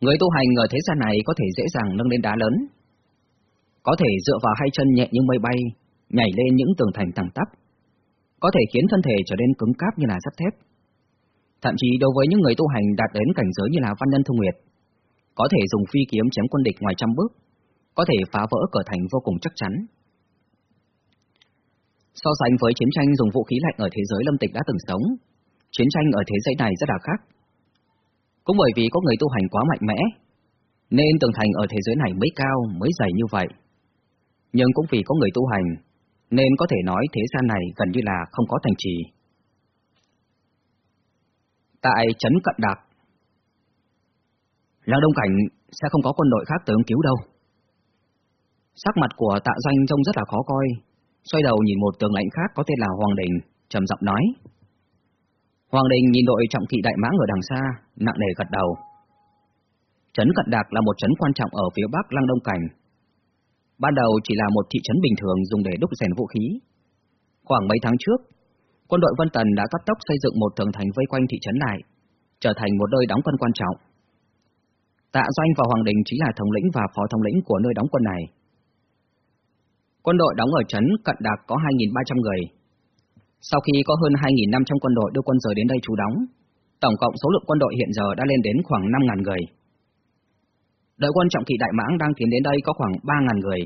Người tu hành ở thế gian này có thể dễ dàng nâng lên đá lớn, có thể dựa vào hai chân nhẹ như mây bay, nhảy lên những tường thành thẳng tắp, có thể khiến thân thể trở nên cứng cáp như là sắt thép. Thậm chí đối với những người tu hành đạt đến cảnh giới như là Văn Nhân Thông Nguyệt, có thể dùng phi kiếm chém quân địch ngoài trăm bước, có thể phá vỡ cửa thành vô cùng chắc chắn. So sánh với chiến tranh dùng vũ khí lạnh ở thế giới lâm tịch đã từng sống, chiến tranh ở thế giới này rất là khác. Cũng bởi vì có người tu hành quá mạnh mẽ, nên tường thành ở thế giới này mới cao, mới dày như vậy. Nhưng cũng vì có người tu hành, nên có thể nói thế gian này gần như là không có thành trì. Tại Trấn Cận Đạc, Lăng Đông Cảnh sẽ không có quân đội khác tới ứng cứu đâu. Sắc mặt của tạ doanh trông rất là khó coi, xoay đầu nhìn một tường lãnh khác có tên là Hoàng Đình, trầm giọng nói. Hoàng Đình nhìn đội trọng kỵ đại mãng ở đằng xa, nặng nề gật đầu. Trấn Cận Đạc là một trấn quan trọng ở phía bắc Lăng Đông Cảnh. Ban đầu chỉ là một thị trấn bình thường dùng để đúc rèn vũ khí. Khoảng mấy tháng trước, quân đội Vân Tần đã cắt tốc xây dựng một tường thành vây quanh thị trấn này, trở thành một nơi đóng quân quan trọng. Tạ Doanh và Hoàng Đình chính là thống lĩnh và phó thống lĩnh của nơi đóng quân này. Quân đội đóng ở trấn Cận Đạc có 2.300 người. Sau khi có hơn 2.500 quân đội đưa quân rời đến đây trú đóng, tổng cộng số lượng quân đội hiện giờ đã lên đến khoảng 5.000 người. Đội quân trọng kỵ Đại Mãng đang tiến đến đây có khoảng 3.000 người.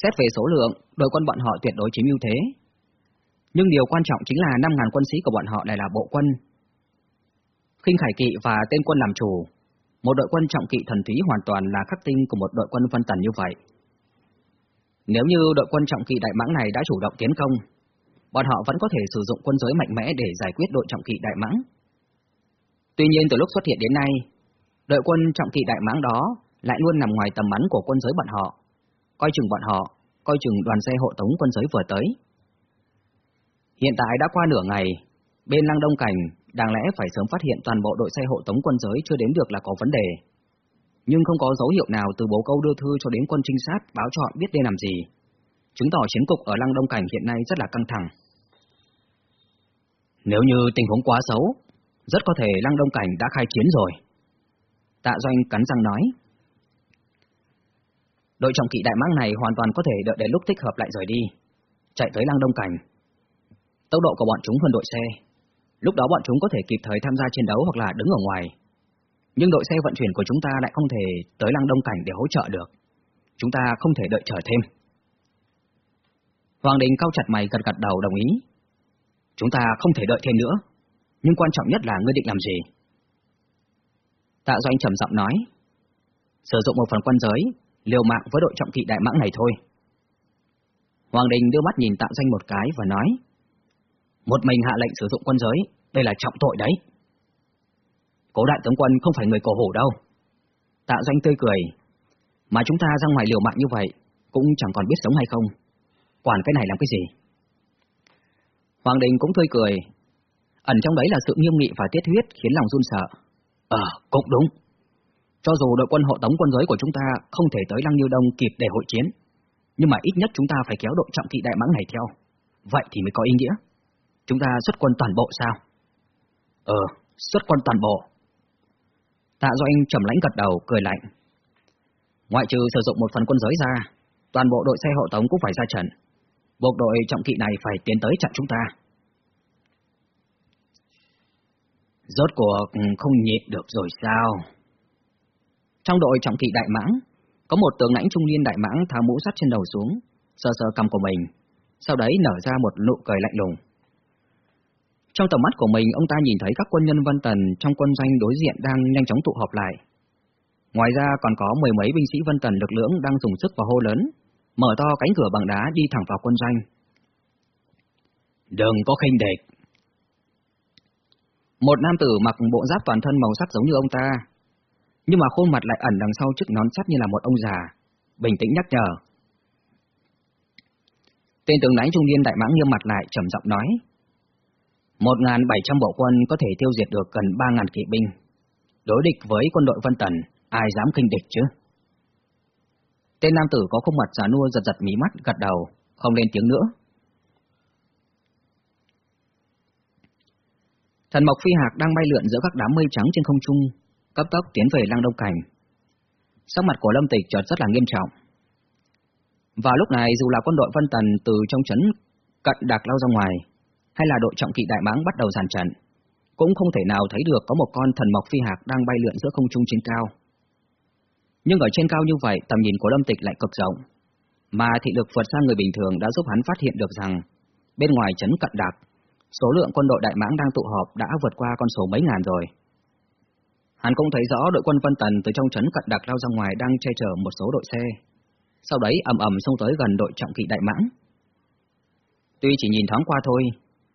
Xét về số lượng, đội quân bọn họ tuyệt đối chiếm ưu thế. Nhưng điều quan trọng chính là 5.000 quân sĩ của bọn họ lại là bộ quân. Kinh Khải Kỵ và tên quân làm chủ, một đội quân trọng kỵ thần thúy hoàn toàn là khắc tinh của một đội quân phân tần như vậy. Nếu như đội quân trọng kỵ Đại Mãng này đã chủ động tiến công, bọn họ vẫn có thể sử dụng quân giới mạnh mẽ để giải quyết đội trọng kỵ Đại Mãng. Tuy nhiên từ lúc xuất hiện đến nay, Đội quân trọng kỵ đại mãng đó lại luôn nằm ngoài tầm bắn của quân giới bọn họ, coi chừng bọn họ, coi chừng đoàn xe hộ tống quân giới vừa tới. Hiện tại đã qua nửa ngày, bên Lăng Đông Cảnh đáng lẽ phải sớm phát hiện toàn bộ đội xe hộ tống quân giới chưa đến được là có vấn đề. Nhưng không có dấu hiệu nào từ bố câu đưa thư cho đến quân trinh sát báo cho họ biết đây làm gì. Chứng tỏ chiến cục ở Lăng Đông Cảnh hiện nay rất là căng thẳng. Nếu như tình huống quá xấu, rất có thể Lăng Đông Cảnh đã khai chiến rồi. Tạ Doanh cắn răng nói. Đội trọng kỵ đại mãng này hoàn toàn có thể đợi đến lúc thích hợp lại rời đi, chạy tới lăng đông cảnh. Tốc độ của bọn chúng hơn đội xe, lúc đó bọn chúng có thể kịp thời tham gia chiến đấu hoặc là đứng ở ngoài. Nhưng đội xe vận chuyển của chúng ta lại không thể tới lăng đông cảnh để hỗ trợ được. Chúng ta không thể đợi chờ thêm. Hoàng Đình cao chặt mày gật gật đầu đồng ý. Chúng ta không thể đợi thêm nữa, nhưng quan trọng nhất là ngươi định làm gì? Tạ Doanh trầm giọng nói, sử dụng một phần quân giới, liều mạng với đội trọng kỵ đại mãng này thôi. Hoàng Đình đưa mắt nhìn Tạ Doanh một cái và nói, một mình hạ lệnh sử dụng quân giới, đây là trọng tội đấy. Cố đại tướng quân không phải người cổ hủ đâu. Tạ Doanh tươi cười, mà chúng ta ra ngoài liều mạng như vậy, cũng chẳng còn biết sống hay không. Quản cái này làm cái gì? Hoàng Đình cũng tươi cười, ẩn trong đấy là sự nghiêm nghị và tiết huyết khiến lòng run sợ. Ờ, cũng đúng. Cho dù đội quân hộ tống quân giới của chúng ta không thể tới Lăng Như Đông kịp để hội chiến, nhưng mà ít nhất chúng ta phải kéo đội trọng kỵ đại mãng này theo. Vậy thì mới có ý nghĩa. Chúng ta xuất quân toàn bộ sao? Ờ, xuất quân toàn bộ. Tạ Doanh trầm lãnh gật đầu, cười lạnh. Ngoại trừ sử dụng một phần quân giới ra, toàn bộ đội xe hộ tống cũng phải ra trận bộ đội trọng kỵ này phải tiến tới chặn chúng ta. Rốt cuộc ừ, không nhịn được rồi sao? Trong đội trọng kỵ đại mãng, có một tướng lãnh trung niên đại mãng tháo mũ sắt trên đầu xuống, sơ sơ cầm của mình, sau đấy nở ra một nụ cười lạnh lùng. Trong tầm mắt của mình, ông ta nhìn thấy các quân nhân văn Tần trong quân doanh đối diện đang nhanh chóng tụ họp lại. Ngoài ra còn có mười mấy binh sĩ văn Tần lực lưỡng đang dùng sức và hô lớn, mở to cánh cửa bằng đá đi thẳng vào quân doanh. Đừng có khinh địch, một nam tử mặc bộ giáp toàn thân màu sắc giống như ông ta, nhưng mà khuôn mặt lại ẩn đằng sau chiếc nón sắt như là một ông già, bình tĩnh nhắc nhở. Tên tướng lãnh trung niên đại mãng nghiêm mặt lại trầm giọng nói: một ngàn bảy trăm bộ quân có thể tiêu diệt được gần ba ngàn kỵ binh. Đối địch với quân đội Vân Tần, ai dám kinh địch chứ? Tên nam tử có khuôn mặt già nua giật giật mí mắt gật đầu, không lên tiếng nữa. Thần Mộc Phi Hạc đang bay lượn giữa các đám mây trắng trên không trung, cấp tốc tiến về Lăng Đông Cảnh. Sắc mặt của Lâm Tịch chợt rất là nghiêm trọng. Và lúc này dù là quân đội Vân Tần từ trong trấn cận đạc lao ra ngoài, hay là đội trọng kỵ đại mãng bắt đầu giàn trận, cũng không thể nào thấy được có một con thần mộc phi hạc đang bay lượn giữa không trung trên cao. Nhưng ở trên cao như vậy, tầm nhìn của Lâm Tịch lại cực rộng, mà thị lực vượt xa người bình thường đã giúp hắn phát hiện được rằng bên ngoài trấn cận đạc, số lượng quân đội đại mãng đang tụ họp đã vượt qua con số mấy ngàn rồi. Hắn cũng thấy rõ đội quân Vân Tần từ trong trấn cận đạc lao ra ngoài đang che chở một số đội xe, sau đấy ầm ầm xông tới gần đội trọng kỵ đại mãng. Tuy chỉ nhìn thoáng qua thôi,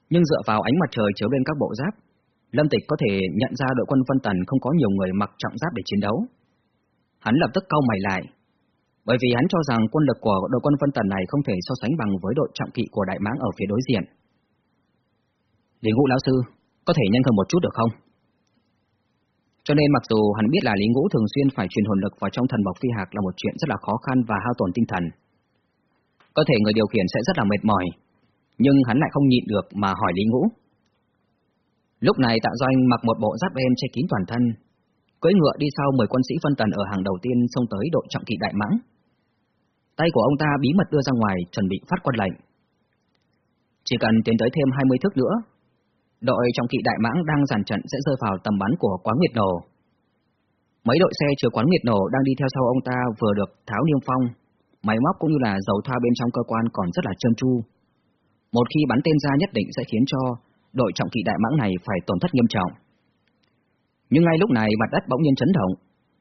nhưng dựa vào ánh mặt trời chiếu lên các bộ giáp, Lâm Tịch có thể nhận ra đội quân Vân Tần không có nhiều người mặc trọng giáp để chiến đấu. Hắn lập tức cau mày lại, bởi vì hắn cho rằng quân lực của đội quân phân Tần này không thể so sánh bằng với đội trọng kỵ của Đại Mãng ở phía đối diện. Lý Ngũ lão sư, có thể nhanh hơn một chút được không? Cho nên mặc dù hắn biết là Lý Ngũ thường xuyên phải truyền hồn lực vào trong thần bọc phi hạc là một chuyện rất là khó khăn và hao tổn tinh thần. Có thể người điều khiển sẽ rất là mệt mỏi, nhưng hắn lại không nhịn được mà hỏi Lý Ngũ. Lúc này Tạ Doanh mặc một bộ giáp em che kín toàn thân, cưỡi ngựa đi sau 10 quân sĩ phân tần ở hàng đầu tiên xông tới đội trọng kỵ đại mãng. Tay của ông ta bí mật đưa ra ngoài chuẩn bị phát quân lệnh. Chỉ cần tiến tới thêm 20 thước nữa, đội trọng kỵ đại mãng đang giàn trận sẽ rơi vào tầm bắn của quán nguyệt nổ. Mấy đội xe chứa quán nguyệt nổ đang đi theo sau ông ta vừa được tháo niêm phong, máy móc cũng như là dầu thoa bên trong cơ quan còn rất là trơn tru. Một khi bắn tên ra nhất định sẽ khiến cho đội trọng kỵ đại mãng này phải tổn thất nghiêm trọng. Nhưng ngay lúc này mặt đất bỗng nhiên chấn động,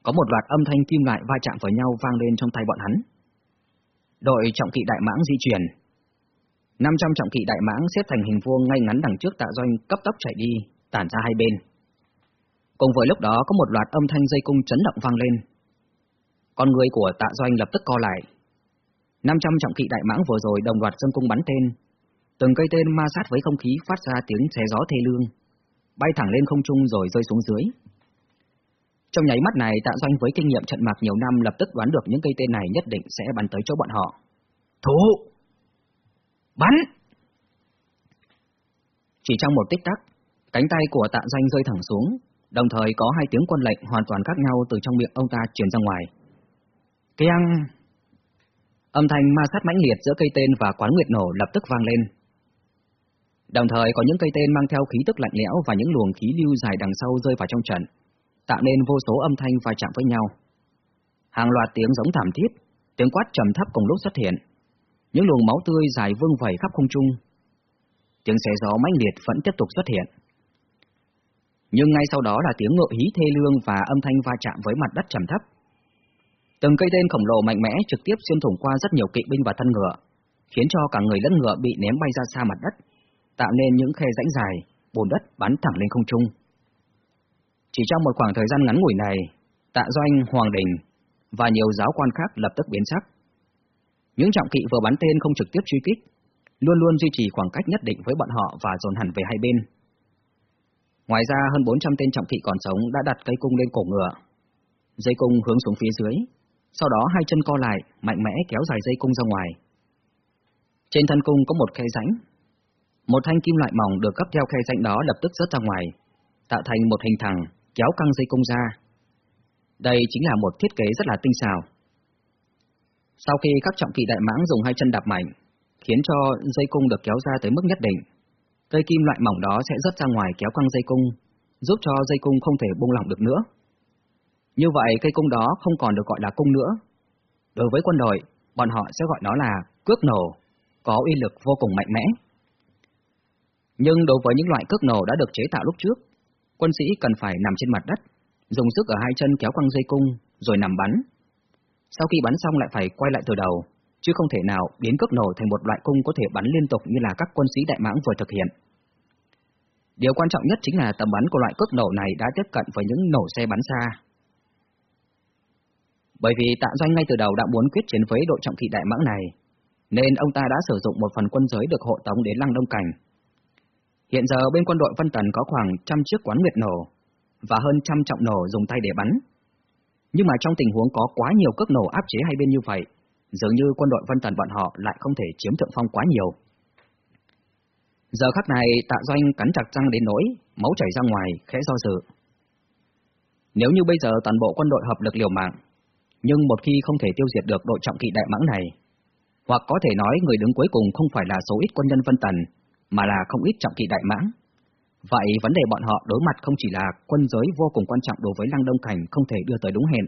có một loạt âm thanh kim loại va chạm với nhau vang lên trong tay bọn hắn. Đội trọng kỵ đại mãng di chuyển. 500 trọng kỵ đại mãng xếp thành hình vuông ngay ngắn đằng trước tạ doanh cấp tốc chạy đi, tản ra hai bên. Cùng với lúc đó có một loạt âm thanh dây cung chấn động vang lên. Con người của tạ doanh lập tức co lại. 500 trọng kỵ đại mãng vừa rồi đồng loạt dâng cung bắn tên. Từng cây tên ma sát với không khí phát ra tiếng xé gió thê lương bay thẳng lên không trung rồi rơi xuống dưới. Trong nháy mắt này, Tạ Doanh với kinh nghiệm trận mạc nhiều năm lập tức đoán được những cây tên này nhất định sẽ bắn tới chỗ bọn họ. Thủ! Bắn! Chỉ trong một tích tắc, cánh tay của Tạ Doanh rơi thẳng xuống, đồng thời có hai tiếng quân lệnh hoàn toàn khác nhau từ trong miệng ông ta truyền ra ngoài. Keng! Âm thanh ma sát mãnh liệt giữa cây tên và quán nguyệt nổ lập tức vang lên, Đồng thời có những cây tên mang theo khí tức lạnh lẽo và những luồng khí lưu dài đằng sau rơi vào trong trận, tạo nên vô số âm thanh va chạm với nhau. Hàng loạt tiếng giống thảm thiết, tiếng quát trầm thấp cùng lúc xuất hiện. Những luồng máu tươi dài vương vẩy khắp không trung. Tiếng xé gió mãnh liệt vẫn tiếp tục xuất hiện. Nhưng ngay sau đó là tiếng ngựa hí thê lương và âm thanh va chạm với mặt đất trầm thấp. Từng cây tên khổng lồ mạnh mẽ trực tiếp xuyên thủng qua rất nhiều kỵ binh và thân ngựa, khiến cho cả người lẫn ngựa bị ném bay ra xa mặt đất tạo nên những khe rãnh dài, bùn đất bắn thẳng lên không trung. Chỉ trong một khoảng thời gian ngắn ngủi này, Tạ Doanh, Hoàng Đình và nhiều giáo quan khác lập tức biến sắc. Những trọng kỵ vừa bắn tên không trực tiếp truy kích, luôn luôn duy trì khoảng cách nhất định với bọn họ và dồn hẳn về hai bên. Ngoài ra hơn 400 tên trọng kỵ còn sống đã đặt cây cung lên cổ ngựa. Dây cung hướng xuống phía dưới, sau đó hai chân co lại, mạnh mẽ kéo dài dây cung ra ngoài. Trên thân cung có một khe rãnh, một thanh kim loại mỏng được cấp theo khe rãnh đó lập tức rớt ra ngoài, tạo thành một hình thẳng, kéo căng dây cung ra. Đây chính là một thiết kế rất là tinh xảo. Sau khi các trọng kỵ đại mãng dùng hai chân đạp mạnh, khiến cho dây cung được kéo ra tới mức nhất định, cây kim loại mỏng đó sẽ rớt ra ngoài kéo căng dây cung, giúp cho dây cung không thể buông lỏng được nữa. Như vậy cây cung đó không còn được gọi là cung nữa. Đối với quân đội, bọn họ sẽ gọi nó là cước nổ, có uy lực vô cùng mạnh mẽ. Nhưng đối với những loại cước nổ đã được chế tạo lúc trước, quân sĩ cần phải nằm trên mặt đất, dùng sức ở hai chân kéo quăng dây cung, rồi nằm bắn. Sau khi bắn xong lại phải quay lại từ đầu, chứ không thể nào biến cước nổ thành một loại cung có thể bắn liên tục như là các quân sĩ đại mãng vừa thực hiện. Điều quan trọng nhất chính là tầm bắn của loại cước nổ này đã tiếp cận với những nổ xe bắn xa. Bởi vì tạ doanh ngay từ đầu đã muốn quyết chiến với đội trọng thị đại mãng này, nên ông ta đã sử dụng một phần quân giới được hộ tống đến Lăng Đông Cảnh, Hiện giờ bên quân đội Vân Tần có khoảng trăm chiếc quán nguyệt nổ và hơn trăm trọng nổ dùng tay để bắn. Nhưng mà trong tình huống có quá nhiều cước nổ áp chế hai bên như vậy, dường như quân đội Vân Tần bọn họ lại không thể chiếm thượng phong quá nhiều. Giờ khắc này tạ doanh cắn chặt răng đến nỗi, máu chảy ra ngoài, khẽ do dự. Nếu như bây giờ toàn bộ quân đội hợp lực liều mạng, nhưng một khi không thể tiêu diệt được đội trọng kỵ đại mãng này, hoặc có thể nói người đứng cuối cùng không phải là số ít quân nhân Vân Tần, mà là không ít trọng kỵ đại mãng. Vậy vấn đề bọn họ đối mặt không chỉ là quân giới vô cùng quan trọng đối với Lăng Đông Thành không thể đưa tới đúng hẹn,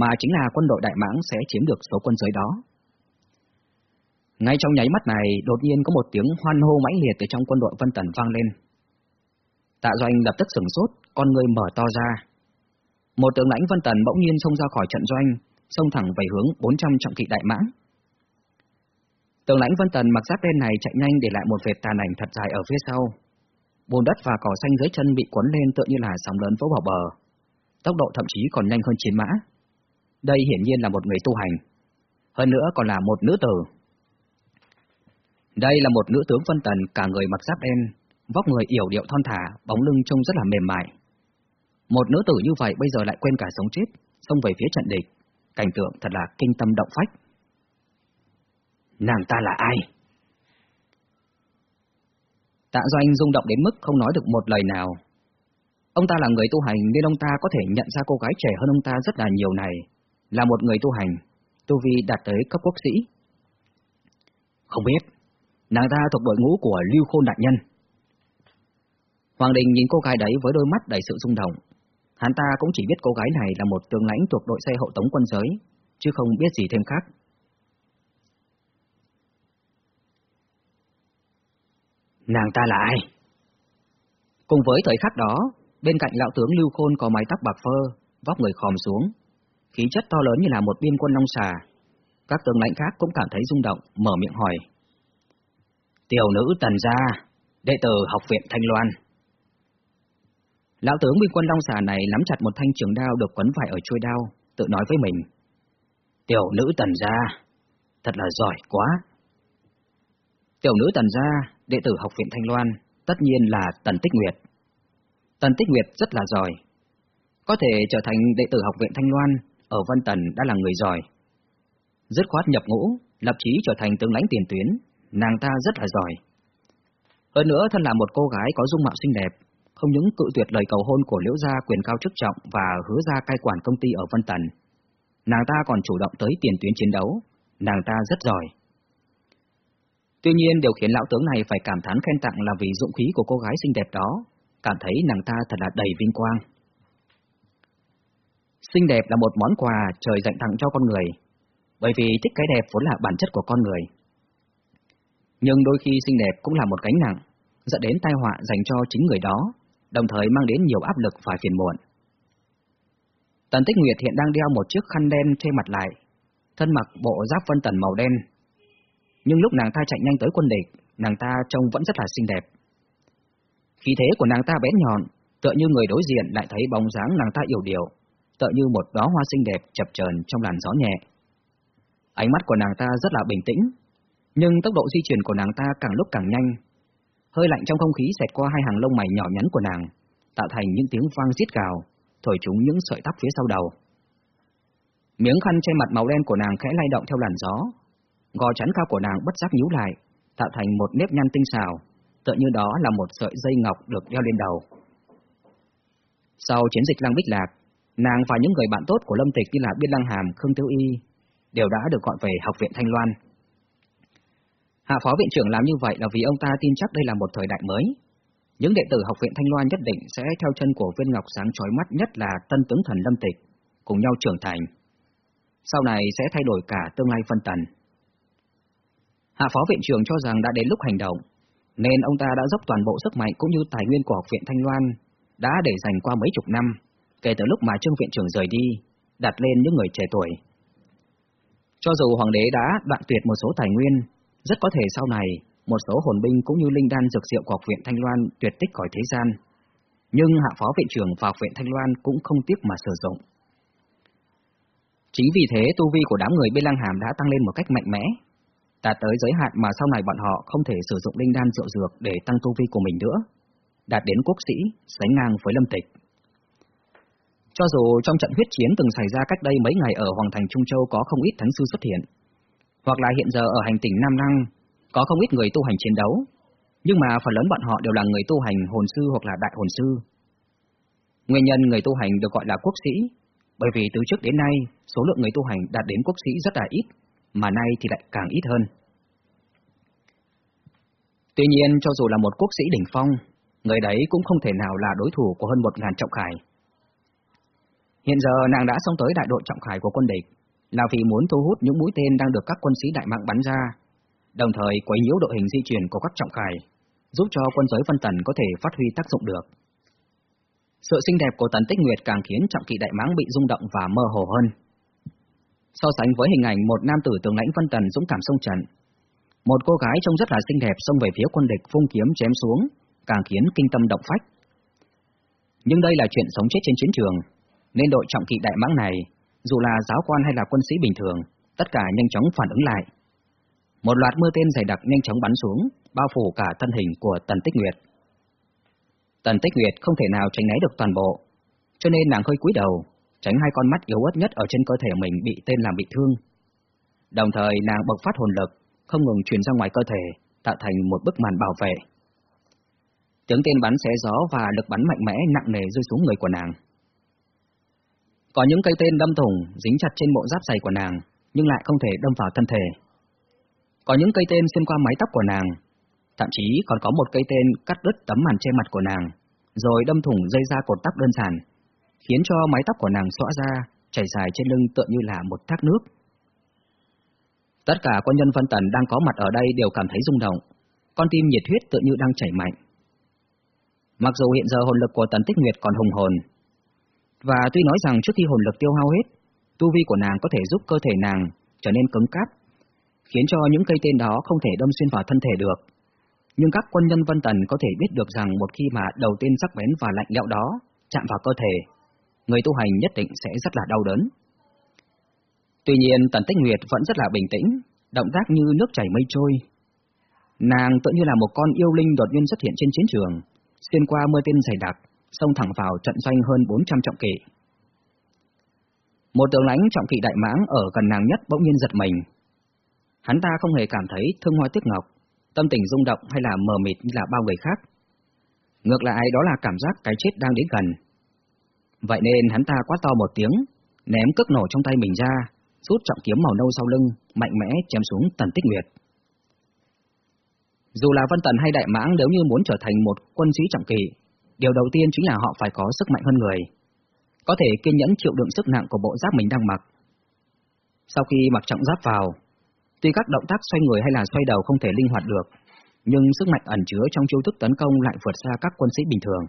mà chính là quân đội đại mãng sẽ chiếm được số quân giới đó. Ngay trong nháy mắt này, đột nhiên có một tiếng hoan hô mãnh liệt từ trong quân đội Vân Tần vang lên. Tạ Doanh lập tức sửng sốt, con người mở to ra. Một tướng lãnh Vân Tần bỗng nhiên xông ra khỏi trận doanh, xông thẳng về hướng 400 trọng kỵ đại mãng. Tường lãnh Vân Tần mặc giáp đen này chạy nhanh để lại một vệt tàn ảnh thật dài ở phía sau. Bùn đất và cỏ xanh dưới chân bị cuốn lên tựa như là sóng lớn vỗ vào bờ. Tốc độ thậm chí còn nhanh hơn chiến mã. Đây hiển nhiên là một người tu hành. Hơn nữa còn là một nữ tử. Đây là một nữ tướng Vân Tần cả người mặc giáp đen, vóc người yểu điệu thon thả, bóng lưng trông rất là mềm mại. Một nữ tử như vậy bây giờ lại quên cả sống chết, xông về phía trận địch. Cảnh tượng thật là kinh tâm động phách. Nàng ta là ai? Tạ Doanh rung động đến mức không nói được một lời nào. Ông ta là người tu hành nên ông ta có thể nhận ra cô gái trẻ hơn ông ta rất là nhiều này, là một người tu hành, tu vi đạt tới cấp quốc sĩ. Không biết, nàng ta thuộc đội ngũ của Lưu Khôn Đại Nhân. Hoàng Đình nhìn cô gái đấy với đôi mắt đầy sự rung động. Hắn ta cũng chỉ biết cô gái này là một tướng lãnh thuộc đội xe hậu tống quân giới, chứ không biết gì thêm khác. Nàng ta là ai? Cùng với thời khắc đó, bên cạnh lão tướng Lưu Khôn có mái tóc bạc phơ, vóc người khòm xuống, khí chất to lớn như là một biên quân long xà. Các tướng lãnh khác cũng cảm thấy rung động, mở miệng hỏi. Tiểu nữ Tần Gia, đệ tử học viện Thanh Loan. Lão tướng biên quân long xà này nắm chặt một thanh trường đao được quấn vải ở chuôi đao, tự nói với mình. Tiểu nữ Tần Gia, thật là giỏi quá. Tiểu nữ Tần Gia, đệ tử học viện Thanh Loan, tất nhiên là Tần Tích Nguyệt. Tần Tích Nguyệt rất là giỏi. Có thể trở thành đệ tử học viện Thanh Loan, ở Vân Tần đã là người giỏi. Dứt khoát nhập ngũ, lập chí trở thành tướng lãnh tiền tuyến, nàng ta rất là giỏi. Hơn nữa thân là một cô gái có dung mạo xinh đẹp, không những cự tuyệt lời cầu hôn của Liễu Gia quyền cao chức trọng và hứa ra cai quản công ty ở Vân Tần. Nàng ta còn chủ động tới tiền tuyến chiến đấu, nàng ta rất giỏi. Tuy nhiên điều khiến lão tướng này phải cảm thán khen tặng là vì dụng khí của cô gái xinh đẹp đó, cảm thấy nàng ta thật là đầy vinh quang. Xinh đẹp là một món quà trời dành tặng cho con người, bởi vì thích cái đẹp vốn là bản chất của con người. Nhưng đôi khi xinh đẹp cũng là một gánh nặng, dẫn đến tai họa dành cho chính người đó, đồng thời mang đến nhiều áp lực và phiền muộn. Tần Tích Nguyệt hiện đang đeo một chiếc khăn đen che mặt lại, thân mặc bộ giáp vân tần màu đen, nhưng lúc nàng ta chạy nhanh tới quân địch, nàng ta trông vẫn rất là xinh đẹp. Khí thế của nàng ta bén nhọn, tựa như người đối diện lại thấy bóng dáng nàng ta yếu điệu, tựa như một đóa hoa xinh đẹp chập chờn trong làn gió nhẹ. Ánh mắt của nàng ta rất là bình tĩnh, nhưng tốc độ di chuyển của nàng ta càng lúc càng nhanh. Hơi lạnh trong không khí xẹt qua hai hàng lông mày nhỏ nhắn của nàng, tạo thành những tiếng vang rít gào, thổi chúng những sợi tóc phía sau đầu. Miếng khăn che mặt màu đen của nàng khẽ lay động theo làn gió, gò chắn cao của nàng bất giác nhíu lại, tạo thành một nếp nhăn tinh xảo, tựa như đó là một sợi dây ngọc được đeo lên đầu. Sau chiến dịch Lăng Bích Lạc, nàng và những người bạn tốt của Lâm Tịch như là Biên Lăng Hàm, Khương Tiêu Y đều đã được gọi về học viện Thanh Loan. Hạ phó viện trưởng làm như vậy là vì ông ta tin chắc đây là một thời đại mới. Những đệ tử học viện Thanh Loan nhất định sẽ theo chân của viên ngọc sáng chói mắt nhất là tân tướng thần Lâm Tịch, cùng nhau trưởng thành. Sau này sẽ thay đổi cả tương lai phân tần. Hạ phó viện trưởng cho rằng đã đến lúc hành động, nên ông ta đã dốc toàn bộ sức mạnh cũng như tài nguyên của học viện Thanh Loan, đã để dành qua mấy chục năm, kể từ lúc mà Trương viện trưởng rời đi, đặt lên những người trẻ tuổi. Cho dù hoàng đế đã đoạn tuyệt một số tài nguyên, rất có thể sau này một số hồn binh cũng như linh đan dược diệu của học viện Thanh Loan tuyệt tích khỏi thế gian, nhưng hạ phó viện trưởng và học viện Thanh Loan cũng không tiếc mà sử dụng. Chính vì thế tu vi của đám người bên Lăng Hàm đã tăng lên một cách mạnh mẽ, đạt tới giới hạn mà sau này bọn họ không thể sử dụng linh đan rượu dược để tăng tu vi của mình nữa, đạt đến quốc sĩ, sánh ngang với lâm tịch. Cho dù trong trận huyết chiến từng xảy ra cách đây mấy ngày ở Hoàng thành Trung Châu có không ít thánh sư xuất hiện, hoặc là hiện giờ ở hành tỉnh Nam Năng có không ít người tu hành chiến đấu, nhưng mà phần lớn bọn họ đều là người tu hành hồn sư hoặc là đại hồn sư. Nguyên nhân người tu hành được gọi là quốc sĩ, bởi vì từ trước đến nay số lượng người tu hành đạt đến quốc sĩ rất là ít, mà nay thì lại càng ít hơn. Tuy nhiên, cho dù là một quốc sĩ đỉnh phong, người đấy cũng không thể nào là đối thủ của hơn một ngàn trọng khải. Hiện giờ nàng đã xông tới đại đội trọng khải của quân địch, là vì muốn thu hút những mũi tên đang được các quân sĩ đại mạng bắn ra, đồng thời quấy nhiễu đội hình di chuyển của các trọng khải, giúp cho quân giới phân tần có thể phát huy tác dụng được. Sự xinh đẹp của Tần Tích Nguyệt càng khiến trọng kỵ đại mãng bị rung động và mơ hồ hơn. So sánh với hình ảnh một nam tử tướng lãnh phân tần dũng cảm sông trận, một cô gái trông rất là xinh đẹp xông về phía quân địch phung kiếm chém xuống, càng khiến kinh tâm động phách. Nhưng đây là chuyện sống chết trên chiến trường, nên đội trọng kỵ đại mãng này, dù là giáo quan hay là quân sĩ bình thường, tất cả nhanh chóng phản ứng lại. Một loạt mưa tên dày đặc nhanh chóng bắn xuống, bao phủ cả thân hình của Tần Tích Nguyệt. Tần Tích Nguyệt không thể nào tránh né được toàn bộ, cho nên nàng hơi cúi đầu, tránh hai con mắt yếu ớt nhất ở trên cơ thể mình bị tên làm bị thương. Đồng thời nàng bộc phát hồn lực, không ngừng truyền ra ngoài cơ thể, tạo thành một bức màn bảo vệ. Tiếng tên bắn xé gió và lực bắn mạnh mẽ nặng nề rơi xuống người của nàng. Có những cây tên đâm thủng, dính chặt trên bộ giáp dày của nàng, nhưng lại không thể đâm vào thân thể. Có những cây tên xuyên qua mái tóc của nàng, thậm chí còn có một cây tên cắt đứt tấm màn che mặt của nàng, rồi đâm thủng dây da cột tóc đơn giản, khiến cho mái tóc của nàng xõa ra, chảy dài trên lưng tựa như là một thác nước. Tất cả quân nhân phân Tần đang có mặt ở đây đều cảm thấy rung động, con tim nhiệt huyết tựa như đang chảy mạnh. Mặc dù hiện giờ hồn lực của Tần Tích Nguyệt còn hùng hồn, và tuy nói rằng trước khi hồn lực tiêu hao hết, tu vi của nàng có thể giúp cơ thể nàng trở nên cứng cáp, khiến cho những cây tên đó không thể đâm xuyên vào thân thể được. Nhưng các quân nhân Vân Tần có thể biết được rằng một khi mà đầu tiên sắc bén và lạnh lẽo đó chạm vào cơ thể, người tu hành nhất định sẽ rất là đau đớn. Tuy nhiên Tần Tích Nguyệt vẫn rất là bình tĩnh, động tác như nước chảy mây trôi. Nàng tự như là một con yêu linh đột nhiên xuất hiện trên chiến trường, xuyên qua mưa tên dày đặc, xông thẳng vào trận doanh hơn 400 trọng kỵ. Một tướng lãnh trọng kỵ đại mãng ở gần nàng nhất bỗng nhiên giật mình. Hắn ta không hề cảm thấy thương hoa tiếc ngọc, tâm tình rung động hay là mờ mịt như là bao người khác. Ngược lại đó là cảm giác cái chết đang đến gần. Vậy nên hắn ta quát to một tiếng, ném cước nổ trong tay mình ra, rút trọng kiếm màu nâu sau lưng, mạnh mẽ chém xuống Tần Tích Nguyệt. Dù là Vân Tần hay Đại Mãng nếu như muốn trở thành một quân sĩ trọng kỳ, điều đầu tiên chính là họ phải có sức mạnh hơn người, có thể kiên nhẫn chịu đựng sức nặng của bộ giáp mình đang mặc. Sau khi mặc trọng giáp vào, tuy các động tác xoay người hay là xoay đầu không thể linh hoạt được, nhưng sức mạnh ẩn chứa trong chiêu thức tấn công lại vượt xa các quân sĩ bình thường.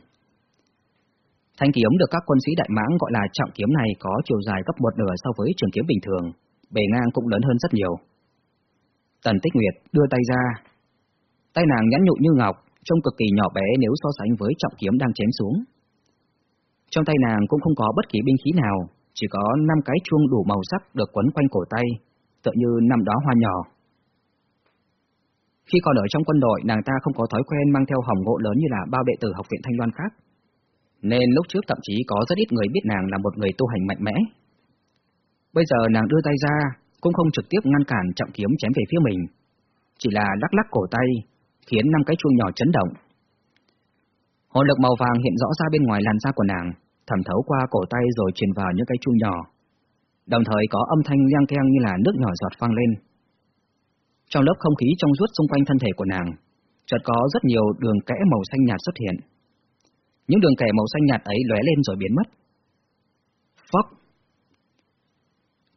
Thanh kiếm được các quân sĩ Đại Mãng gọi là trọng kiếm này có chiều dài gấp một nửa so với trường kiếm bình thường, bề ngang cũng lớn hơn rất nhiều. Tần Tích Nguyệt đưa tay ra, tay nàng nhẵn nhụn như ngọc, trông cực kỳ nhỏ bé nếu so sánh với trọng kiếm đang chém xuống. Trong tay nàng cũng không có bất kỳ binh khí nào, chỉ có năm cái chuông đủ màu sắc được quấn quanh cổ tay, tựa như năm đóa hoa nhỏ. Khi còn ở trong quân đội, nàng ta không có thói quen mang theo hỏng ngộ lớn như là bao đệ tử học viện Thanh Loan khác, nên lúc trước thậm chí có rất ít người biết nàng là một người tu hành mạnh mẽ. Bây giờ nàng đưa tay ra, cũng không trực tiếp ngăn cản trọng kiếm chém về phía mình, chỉ là lắc lắc cổ tay, khiến năm cái chuông nhỏ chấn động. Hồn lực màu vàng hiện rõ ra bên ngoài làn da của nàng, thẩm thấu qua cổ tay rồi truyền vào những cái chuông nhỏ. Đồng thời có âm thanh leng keng như là nước nhỏ giọt vang lên. Trong lớp không khí trong suốt xung quanh thân thể của nàng, chợt có rất nhiều đường kẽ màu xanh nhạt xuất hiện. Những đường kẻ màu xanh nhạt ấy lóe lên rồi biến mất. Phốc!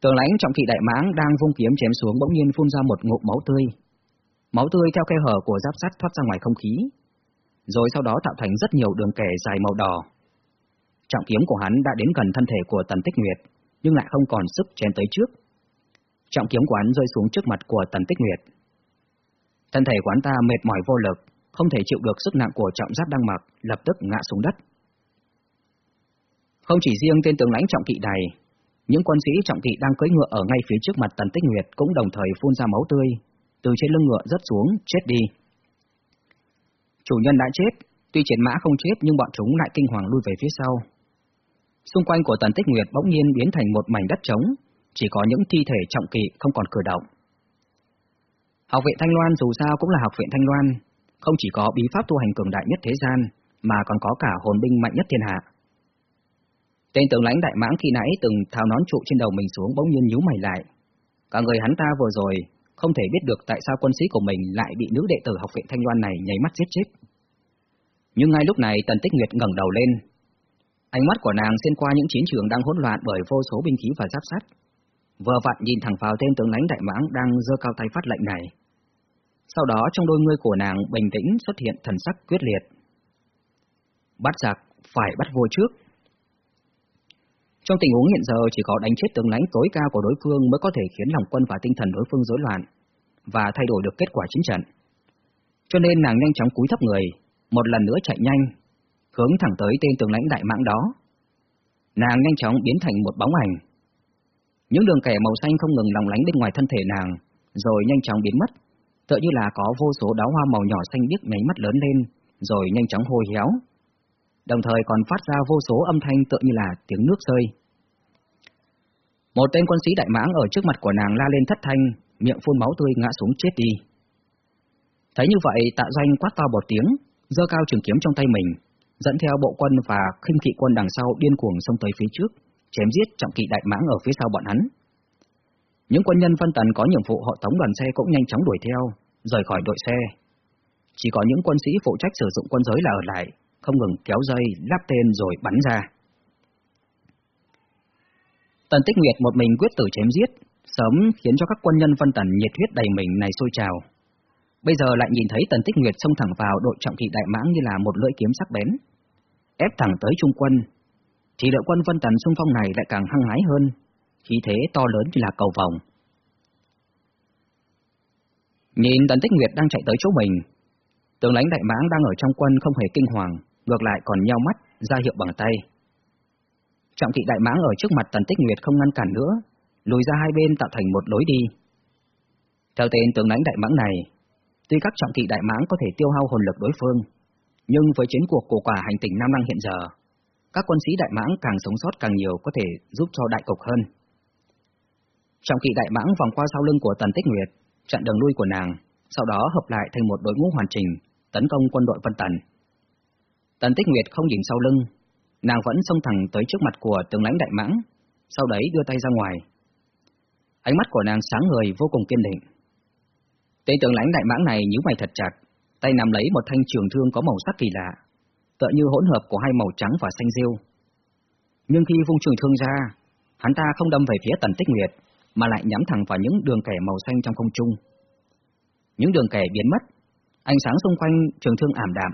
Tường lãnh trọng kỵ đại mãng đang vung kiếm chém xuống bỗng nhiên phun ra một ngụm máu tươi. Máu tươi theo khe hở của giáp sắt thoát ra ngoài không khí, rồi sau đó tạo thành rất nhiều đường kẻ dài màu đỏ. Trọng kiếm của hắn đã đến gần thân thể của Tần Tích Nguyệt, nhưng lại không còn sức chém tới trước. Trọng kiếm của hắn rơi xuống trước mặt của Tần Tích Nguyệt. Thân thể của hắn ta mệt mỏi vô lực, không thể chịu được sức nặng của trọng giáp đang mặc, lập tức ngã xuống đất. Không chỉ riêng tên tướng lãnh trọng kỵ này, những quân sĩ trọng kỵ đang cưỡi ngựa ở ngay phía trước mặt Tần Tích Nguyệt cũng đồng thời phun ra máu tươi, từ trên lưng ngựa rớt xuống, chết đi. Chủ nhân đã chết, tuy chiến mã không chết nhưng bọn chúng lại kinh hoàng lui về phía sau. Xung quanh của Tần Tích Nguyệt bỗng nhiên biến thành một mảnh đất trống, chỉ có những thi thể trọng kỵ không còn cử động. Học viện Thanh Loan dù sao cũng là học viện Thanh Loan, không chỉ có bí pháp tu hành cường đại nhất thế gian, mà còn có cả hồn binh mạnh nhất thiên hạ. Tên tướng lãnh đại mãng khi nãy từng tháo nón trụ trên đầu mình xuống bỗng nhiên nhíu mày lại. Cả người hắn ta vừa rồi không thể biết được tại sao quân sĩ của mình lại bị nữ đệ tử học viện Thanh Loan này nháy mắt giết chết. Nhưng ngay lúc này Tần Tích Nguyệt ngẩng đầu lên. Ánh mắt của nàng xuyên qua những chiến trường đang hỗn loạn bởi vô số binh khí và giáp sắt. Vừa vặn nhìn thẳng vào tên tướng lãnh đại mãng đang giơ cao tay phát lệnh này. Sau đó trong đôi ngươi của nàng bình tĩnh xuất hiện thần sắc quyết liệt. Bắt giặc, phải bắt vua trước. Trong tình huống hiện giờ chỉ có đánh chết tướng lãnh tối cao của đối phương mới có thể khiến lòng quân và tinh thần đối phương rối loạn và thay đổi được kết quả chiến trận. Cho nên nàng nhanh chóng cúi thấp người, một lần nữa chạy nhanh, hướng thẳng tới tên tướng lãnh đại mãng đó. Nàng nhanh chóng biến thành một bóng ảnh. Những đường kẻ màu xanh không ngừng lòng lánh bên ngoài thân thể nàng, rồi nhanh chóng biến mất, tựa như là có vô số đóa hoa màu nhỏ xanh biếc nháy mắt lớn lên, rồi nhanh chóng hồi héo. Đồng thời còn phát ra vô số âm thanh tựa như là tiếng nước rơi. Một tên quân sĩ đại mãng ở trước mặt của nàng la lên thất thanh, miệng phun máu tươi ngã xuống chết đi. Thấy như vậy, tạ doanh quát to một tiếng, giơ cao trường kiếm trong tay mình, dẫn theo bộ quân và khinh kỵ quân đằng sau điên cuồng xông tới phía trước, chém giết trọng kỵ đại mãng ở phía sau bọn hắn. Những quân nhân phân tần có nhiệm vụ hộ tống đoàn xe cũng nhanh chóng đuổi theo, rời khỏi đội xe. Chỉ có những quân sĩ phụ trách sử dụng quân giới là ở lại, không ngừng kéo dây, lắp tên rồi bắn ra. Tần Tích Nguyệt một mình quyết tử chém giết, sớm khiến cho các quân nhân phân tần nhiệt huyết đầy mình này sôi trào. Bây giờ lại nhìn thấy Tần Tích Nguyệt xông thẳng vào đội trọng thị đại mãng như là một lưỡi kiếm sắc bén, ép thẳng tới trung quân, thì đội quân phân tần xung phong này lại càng hăng hái hơn, khí thế to lớn như là cầu vòng. Nhìn Tần Tích Nguyệt đang chạy tới chỗ mình, tướng lãnh đại mãng đang ở trong quân không hề kinh hoàng, ngược lại còn nheo mắt, ra hiệu bằng tay. Trọng thị đại mãng ở trước mặt Tần Tích Nguyệt không ngăn cản nữa, lùi ra hai bên tạo thành một lối đi. Theo tên tướng lãnh đại mãng này, tuy các trọng thị đại mãng có thể tiêu hao hồn lực đối phương, nhưng với chiến cuộc của quả hành tinh Nam Lăng hiện giờ, các quân sĩ đại mãng càng sống sót càng nhiều có thể giúp cho đại cục hơn. Trọng kỵ đại mãng vòng qua sau lưng của Tần Tích Nguyệt, chặn đường lui của nàng, sau đó hợp lại thành một đội ngũ hoàn chỉnh, tấn công quân đội Vân Tần. Tần Tích Nguyệt không nhìn sau lưng, nàng vẫn xông thẳng tới trước mặt của tướng lãnh đại mãng, sau đấy đưa tay ra ngoài. Ánh mắt của nàng sáng ngời vô cùng kiên định. Tên tướng lãnh đại mãng này nhíu mày thật chặt, tay nắm lấy một thanh trường thương có màu sắc kỳ lạ, tựa như hỗn hợp của hai màu trắng và xanh rêu. Nhưng khi vung trường thương ra, hắn ta không đâm về phía Tần Tích Nguyệt, mà lại nhắm thẳng vào những đường kẻ màu xanh trong không trung. Những đường kẻ biến mất, ánh sáng xung quanh trường thương ảm đạm.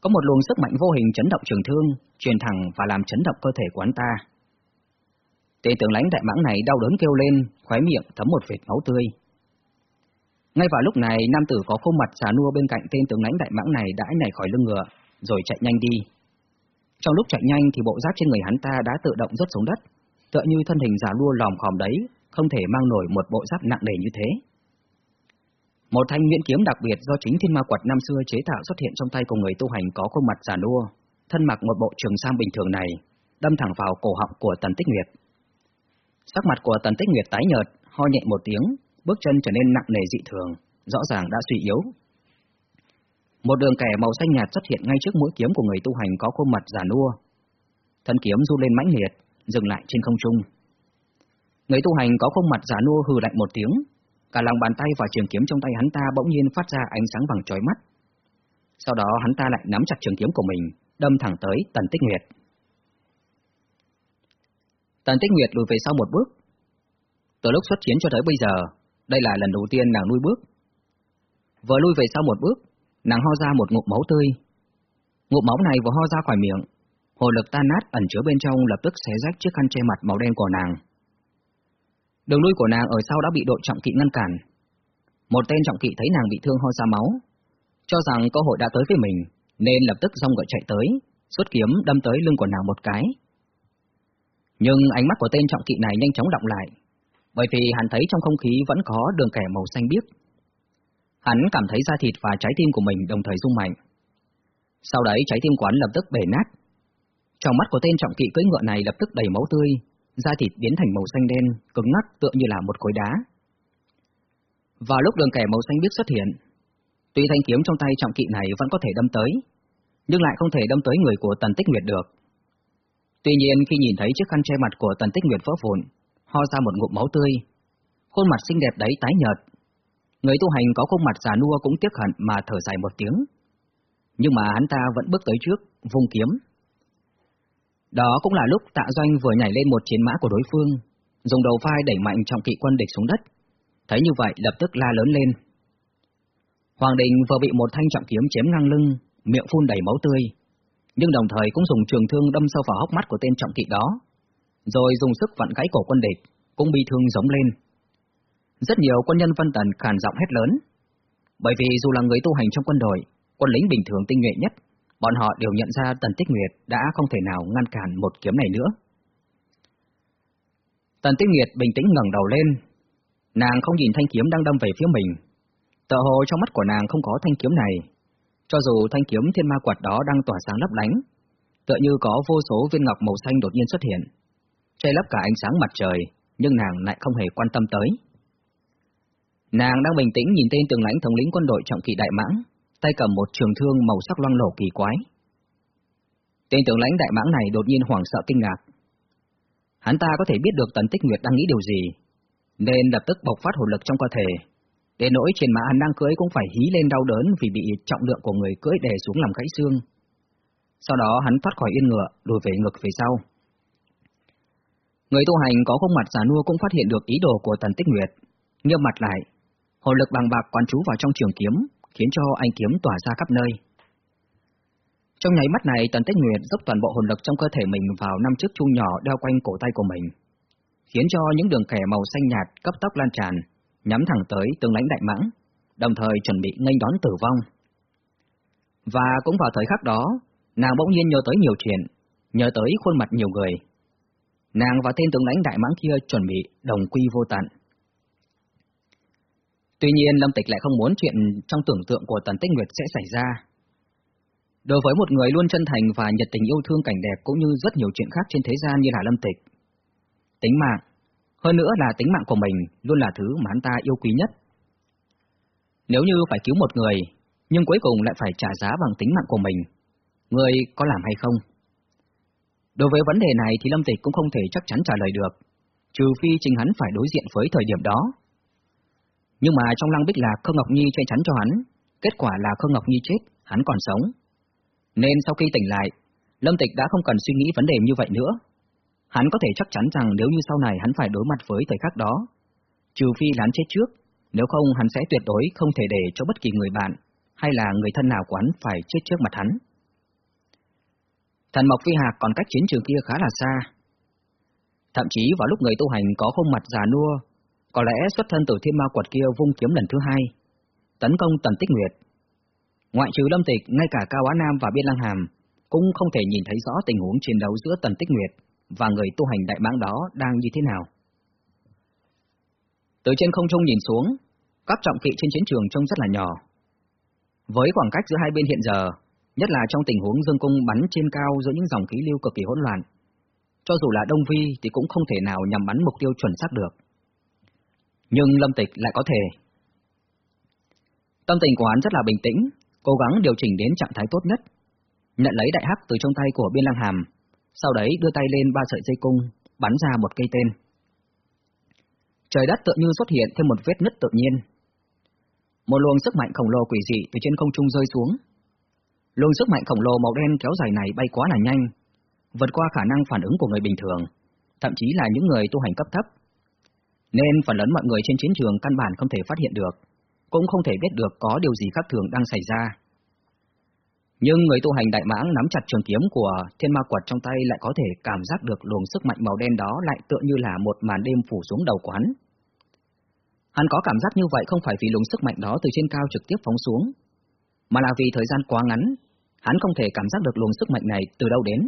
Có một luồng sức mạnh vô hình chấn động trường thương, truyền thẳng và làm chấn động cơ thể của hắn ta. Tên tướng lãnh đại mãng này đau đớn kêu lên, khóe miệng thấm một vệt máu tươi. Ngay vào lúc này, nam tử có khuôn mặt xà nua bên cạnh tên tướng lãnh đại mãng này đã nhảy khỏi lưng ngựa, rồi chạy nhanh đi. Trong lúc chạy nhanh thì bộ giáp trên người hắn ta đã tự động rớt xuống đất, tựa như thân hình già lua lòm khòm đấy, không thể mang nổi một bộ giáp nặng nề như thế. Một thanh miễn kiếm đặc biệt do chính thiên ma quật năm xưa chế tạo xuất hiện trong tay của người tu hành có khuôn mặt già nua, thân mặc một bộ trường sam bình thường này, đâm thẳng vào cổ họng của Tần Tích Nguyệt. Sắc mặt của Tần Tích Nguyệt tái nhợt, ho nhẹ một tiếng, bước chân trở nên nặng nề dị thường, rõ ràng đã suy yếu. Một đường kẻ màu xanh nhạt xuất hiện ngay trước mũi kiếm của người tu hành có khuôn mặt già nua. Thân kiếm du lên mãnh liệt, dừng lại trên không trung. Người tu hành có khuôn mặt giả nua hừ lạnh một tiếng, cả lòng bàn tay và trường kiếm trong tay hắn ta bỗng nhiên phát ra ánh sáng bằng chói mắt. Sau đó hắn ta lại nắm chặt trường kiếm của mình, đâm thẳng tới Tần Tích Nguyệt. Tần Tích Nguyệt lùi về sau một bước. Từ lúc xuất chiến cho tới bây giờ, đây là lần đầu tiên nàng lui bước. Vừa lui về sau một bước, nàng ho ra một ngụm máu tươi. Ngụm máu này vừa ho ra khỏi miệng, Hồ lực tan nát ẩn chứa bên trong lập tức xé rách chiếc khăn che mặt màu đen của nàng. Đường lui của nàng ở sau đã bị đội trọng kỵ ngăn cản. Một tên trọng kỵ thấy nàng bị thương ho ra máu, cho rằng cơ hội đã tới với mình, nên lập tức rong gọi chạy tới, xuất kiếm đâm tới lưng của nàng một cái. Nhưng ánh mắt của tên trọng kỵ này nhanh chóng động lại, bởi vì hắn thấy trong không khí vẫn có đường kẻ màu xanh biếc. Hắn cảm thấy da thịt và trái tim của mình đồng thời rung mạnh. Sau đấy trái tim quán lập tức bể nát, trong mắt của tên trọng kỵ cưỡi ngựa này lập tức đầy máu tươi, da thịt biến thành màu xanh đen, cứng ngắc tựa như là một khối đá. Vào lúc đường kẻ màu xanh biếc xuất hiện, tuy thanh kiếm trong tay trọng kỵ này vẫn có thể đâm tới, nhưng lại không thể đâm tới người của Tần Tích Nguyệt được. Tuy nhiên khi nhìn thấy chiếc khăn che mặt của Tần Tích Nguyệt vỡ vụn, ho ra một ngụm máu tươi, khuôn mặt xinh đẹp đấy tái nhợt. Người tu hành có khuôn mặt già nua cũng tiếc hận mà thở dài một tiếng. Nhưng mà hắn ta vẫn bước tới trước, vung kiếm. Đó cũng là lúc tạ doanh vừa nhảy lên một chiến mã của đối phương, dùng đầu vai đẩy mạnh trọng kỵ quân địch xuống đất. Thấy như vậy lập tức la lớn lên. Hoàng Đình vừa bị một thanh trọng kiếm chém ngang lưng, miệng phun đầy máu tươi, nhưng đồng thời cũng dùng trường thương đâm sâu vào hốc mắt của tên trọng kỵ đó, rồi dùng sức vặn gãy cổ quân địch, cũng bị thương giống lên. Rất nhiều quân nhân Vân Tần khàn giọng hét lớn, bởi vì dù là người tu hành trong quân đội, quân lính bình thường tinh nhuệ nhất, bọn họ đều nhận ra Tần Tích Nguyệt đã không thể nào ngăn cản một kiếm này nữa. Tần Tích Nguyệt bình tĩnh ngẩng đầu lên, nàng không nhìn thanh kiếm đang đâm về phía mình, tờ hồ trong mắt của nàng không có thanh kiếm này, cho dù thanh kiếm thiên ma quạt đó đang tỏa sáng lấp lánh, tựa như có vô số viên ngọc màu xanh đột nhiên xuất hiện, che lấp cả ánh sáng mặt trời, nhưng nàng lại không hề quan tâm tới. Nàng đang bình tĩnh nhìn tên tường lãnh thống lĩnh quân đội trọng kỵ đại mãng, tay cầm một trường thương màu sắc loang lổ kỳ quái. Tên tướng lãnh đại mãng này đột nhiên hoảng sợ kinh ngạc. Hắn ta có thể biết được Tần Tích Nguyệt đang nghĩ điều gì, nên lập tức bộc phát hồn lực trong cơ thể, Đến nỗi trên mã hắn đang cưỡi cũng phải hí lên đau đớn vì bị trọng lượng của người cưỡi đè xuống làm gãy xương. Sau đó hắn thoát khỏi yên ngựa, lùi về ngực về sau. Người tu hành có khuôn mặt giả nua cũng phát hiện được ý đồ của Tần Tích Nguyệt, nghiêm mặt lại, hồn lực bằng bạc quán trú vào trong trường kiếm, khiến cho anh kiếm tỏa ra khắp nơi. Trong nháy mắt này, Tần Tích Nguyệt dốc toàn bộ hồn lực trong cơ thể mình vào năm chiếc chuông nhỏ đeo quanh cổ tay của mình, khiến cho những đường kẻ màu xanh nhạt cấp tốc lan tràn, nhắm thẳng tới tướng lãnh đại mãng, đồng thời chuẩn bị nghênh đón tử vong. Và cũng vào thời khắc đó, nàng bỗng nhiên nhớ tới nhiều chuyện, nhớ tới khuôn mặt nhiều người. Nàng và tên tướng lãnh đại mãng kia chuẩn bị đồng quy vô tận. Tuy nhiên Lâm Tịch lại không muốn chuyện trong tưởng tượng của Tần Tích Nguyệt sẽ xảy ra. Đối với một người luôn chân thành và nhiệt tình yêu thương cảnh đẹp cũng như rất nhiều chuyện khác trên thế gian như là Lâm Tịch, tính mạng hơn nữa là tính mạng của mình luôn là thứ mà hắn ta yêu quý nhất. Nếu như phải cứu một người, nhưng cuối cùng lại phải trả giá bằng tính mạng của mình, người có làm hay không? Đối với vấn đề này thì Lâm Tịch cũng không thể chắc chắn trả lời được, trừ phi chính hắn phải đối diện với thời điểm đó. Nhưng mà trong lăng bích lạc Khương Ngọc Nhi che chắn cho hắn, kết quả là Khương Ngọc Nhi chết, hắn còn sống. Nên sau khi tỉnh lại, Lâm Tịch đã không cần suy nghĩ vấn đề như vậy nữa, Hắn có thể chắc chắn rằng nếu như sau này hắn phải đối mặt với thời khắc đó, trừ phi hắn chết trước, nếu không hắn sẽ tuyệt đối không thể để cho bất kỳ người bạn hay là người thân nào của hắn phải chết trước mặt hắn. Thần Mộc Phi Hạc còn cách chiến trường kia khá là xa. Thậm chí vào lúc người tu hành có khuôn mặt già nua, có lẽ xuất thân từ thiên ma quật kia vung kiếm lần thứ hai, tấn công Tần Tích Nguyệt. Ngoại trừ Lâm Tịch, ngay cả Cao Á Nam và Biên Lăng Hàm cũng không thể nhìn thấy rõ tình huống chiến đấu giữa Tần Tích Nguyệt và người tu hành đại mãng đó đang như thế nào. Từ trên không trung nhìn xuống, các trọng kỵ trên chiến trường trông rất là nhỏ. Với khoảng cách giữa hai bên hiện giờ, nhất là trong tình huống dương cung bắn trên cao giữa những dòng khí lưu cực kỳ hỗn loạn, cho dù là Đông Vi thì cũng không thể nào nhằm bắn mục tiêu chuẩn xác được. Nhưng Lâm Tịch lại có thể. Tâm tình của hắn rất là bình tĩnh, cố gắng điều chỉnh đến trạng thái tốt nhất, nhận lấy đại hắc từ trong tay của Biên Lăng Hàm, sau đấy đưa tay lên ba sợi dây cung, bắn ra một cây tên. Trời đất tự như xuất hiện thêm một vết nứt tự nhiên. Một luồng sức mạnh khổng lồ quỷ dị từ trên không trung rơi xuống. Luồng sức mạnh khổng lồ màu đen kéo dài này bay quá là nhanh, vượt qua khả năng phản ứng của người bình thường, thậm chí là những người tu hành cấp thấp. Nên phần lớn mọi người trên chiến trường căn bản không thể phát hiện được, cũng không thể biết được có điều gì khác thường đang xảy ra. Nhưng người tu hành đại mãng nắm chặt trường kiếm của thiên ma quật trong tay lại có thể cảm giác được luồng sức mạnh màu đen đó lại tựa như là một màn đêm phủ xuống đầu hắn. Hắn có cảm giác như vậy không phải vì luồng sức mạnh đó từ trên cao trực tiếp phóng xuống, mà là vì thời gian quá ngắn, hắn không thể cảm giác được luồng sức mạnh này từ đâu đến.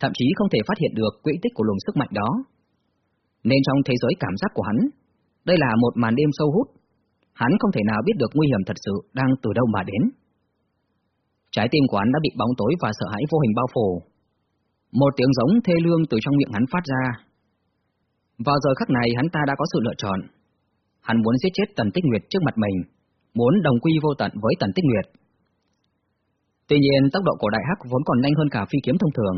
Thậm chí không thể phát hiện được quỹ tích của luồng sức mạnh đó. Nên trong thế giới cảm giác của hắn, đây là một màn đêm sâu hút. Hắn không thể nào biết được nguy hiểm thật sự đang từ đâu mà đến. Trái tim của hắn đã bị bóng tối và sợ hãi vô hình bao phủ. Một tiếng giống thê lương từ trong miệng hắn phát ra. Vào giờ khắc này hắn ta đã có sự lựa chọn. Hắn muốn giết chết Tần Tích Nguyệt trước mặt mình, muốn đồng quy vô tận với Tần Tích Nguyệt. Tuy nhiên tốc độ của Đại Hắc vốn còn nhanh hơn cả phi kiếm thông thường,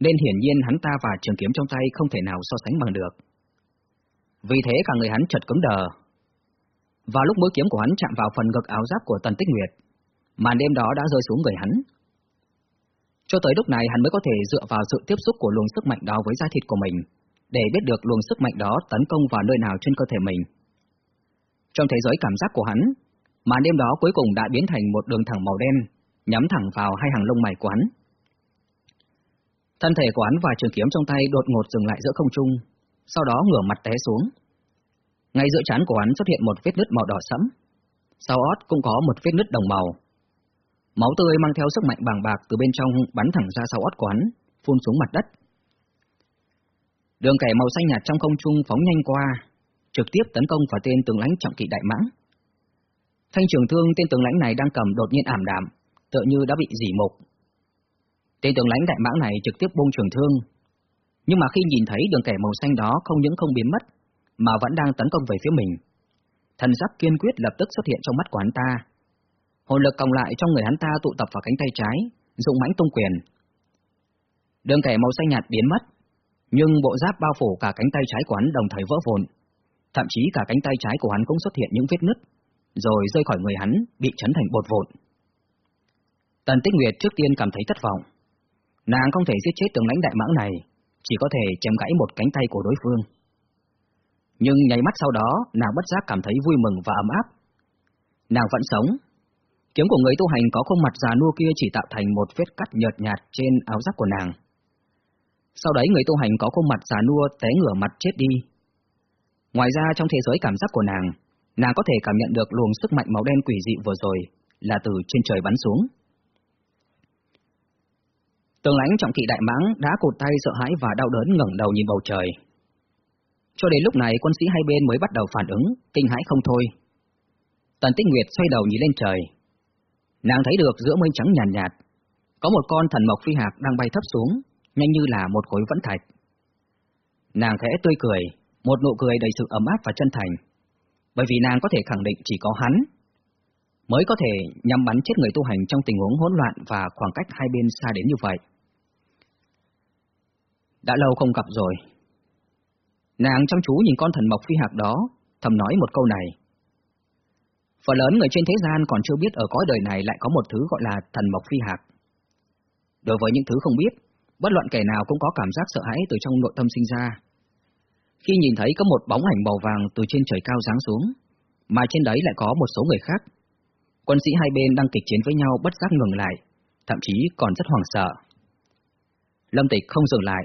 nên hiển nhiên hắn ta và trường kiếm trong tay không thể nào so sánh bằng được. Vì thế cả người hắn chợt cứng đờ. Vào lúc mũi kiếm của hắn chạm vào phần ngực áo giáp của Tần Tích Nguyệt, màn đêm đó đã rơi xuống người hắn. Cho tới lúc này hắn mới có thể dựa vào sự tiếp xúc của luồng sức mạnh đó với da thịt của mình, để biết được luồng sức mạnh đó tấn công vào nơi nào trên cơ thể mình. Trong thế giới cảm giác của hắn, màn đêm đó cuối cùng đã biến thành một đường thẳng màu đen, nhắm thẳng vào hai hàng lông mày của hắn. Thân thể của hắn và trường kiếm trong tay đột ngột dừng lại giữa không trung, sau đó ngửa mặt té xuống. Ngay giữa trán của hắn xuất hiện một vết nứt màu đỏ sẫm. Sau ót cũng có một vết nứt đồng màu. Máu tươi mang theo sức mạnh bàng bạc từ bên trong bắn thẳng ra sau ót của hắn, phun xuống mặt đất. Đường kẻ màu xanh nhạt trong không trung phóng nhanh qua, trực tiếp tấn công vào tên tướng lãnh trọng kỵ đại mãng. Thanh trường thương tên tướng lãnh này đang cầm đột nhiên ảm đạm, tựa như đã bị dỉ mục. Tên tướng lãnh đại mãng này trực tiếp buông trường thương, nhưng mà khi nhìn thấy đường kẻ màu xanh đó không những không biến mất, mà vẫn đang tấn công về phía mình. Thần giáp kiên quyết lập tức xuất hiện trong mắt của hắn ta. Hồn lực cộng lại trong người hắn ta tụ tập vào cánh tay trái, dụng mãnh tung quyền. Đường kẻ màu xanh nhạt biến mất, nhưng bộ giáp bao phủ cả cánh tay trái của hắn đồng thời vỡ vụn. Thậm chí cả cánh tay trái của hắn cũng xuất hiện những vết nứt, rồi rơi khỏi người hắn, bị chấn thành bột vụn. Tần Tích Nguyệt trước tiên cảm thấy thất vọng. Nàng không thể giết chết tướng lãnh đại mãng này, chỉ có thể chém gãy một cánh tay của đối phương. Nhưng nháy mắt sau đó, nàng bất giác cảm thấy vui mừng và ấm áp. Nàng vẫn sống. Kiếm của người tu hành có khuôn mặt già nua kia chỉ tạo thành một vết cắt nhợt nhạt trên áo giáp của nàng. Sau đấy người tu hành có khuôn mặt già nua té ngửa mặt chết đi. Ngoài ra trong thế giới cảm giác của nàng, nàng có thể cảm nhận được luồng sức mạnh màu đen quỷ dị vừa rồi là từ trên trời bắn xuống. Tường lãnh trọng kỵ đại mãng đã cụt tay sợ hãi và đau đớn ngẩng đầu nhìn bầu trời. Cho đến lúc này quân sĩ hai bên mới bắt đầu phản ứng, kinh hãi không thôi. Tần Tích Nguyệt xoay đầu nhìn lên trời. Nàng thấy được giữa mây trắng nhàn nhạt, nhạt, có một con thần mộc phi hạc đang bay thấp xuống, nhanh như là một khối vẫn thạch. Nàng khẽ tươi cười, một nụ cười đầy sự ấm áp và chân thành, bởi vì nàng có thể khẳng định chỉ có hắn mới có thể nhắm bắn chết người tu hành trong tình huống hỗn loạn và khoảng cách hai bên xa đến như vậy. Đã lâu không gặp rồi. Nàng chăm chú nhìn con thần mộc phi hạc đó, thầm nói một câu này. Phần lớn người trên thế gian còn chưa biết ở cõi đời này lại có một thứ gọi là thần mộc phi hạc. Đối với những thứ không biết, bất luận kẻ nào cũng có cảm giác sợ hãi từ trong nội tâm sinh ra. Khi nhìn thấy có một bóng ảnh màu vàng từ trên trời cao giáng xuống, mà trên đấy lại có một số người khác, quân sĩ hai bên đang kịch chiến với nhau bất giác ngừng lại, thậm chí còn rất hoảng sợ. Lâm Tịch không dừng lại,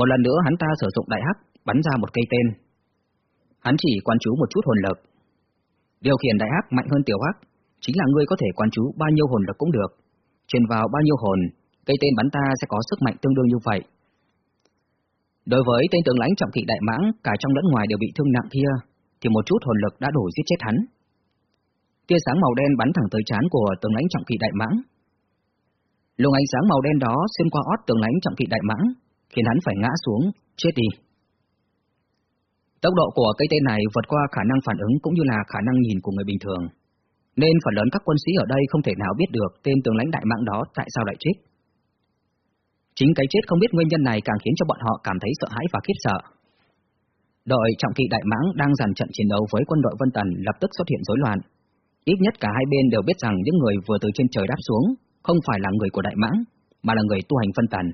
một lần nữa hắn ta sử dụng đại hắc bắn ra một cây tên. Hắn chỉ quan chú một chút hồn lực. Điều khiển đại hắc mạnh hơn tiểu hắc, chính là ngươi có thể quan chú bao nhiêu hồn lực cũng được. Truyền vào bao nhiêu hồn, cây tên bắn ta sẽ có sức mạnh tương đương như vậy. Đối với tên tướng lãnh trọng thị đại mãng, cả trong lẫn ngoài đều bị thương nặng kia, thì một chút hồn lực đã đủ giết chết hắn. Tia sáng màu đen bắn thẳng tới trán của tướng lãnh trọng thị đại mãng. Luồng ánh sáng màu đen đó xuyên qua ót tướng lãnh trọng thị đại mãng, khiến hắn phải ngã xuống, chết đi. Tốc độ của cây tên này vượt qua khả năng phản ứng cũng như là khả năng nhìn của người bình thường, nên phần lớn các quân sĩ ở đây không thể nào biết được tên tướng lãnh đại mạng đó tại sao lại chết. Chính cái chết không biết nguyên nhân này càng khiến cho bọn họ cảm thấy sợ hãi và khiếp sợ. Đội trọng kỵ đại mãng đang dàn trận chiến đấu với quân đội Vân Tần lập tức xuất hiện rối loạn. Ít nhất cả hai bên đều biết rằng những người vừa từ trên trời đáp xuống không phải là người của đại mãng, mà là người tu hành Vân Tần.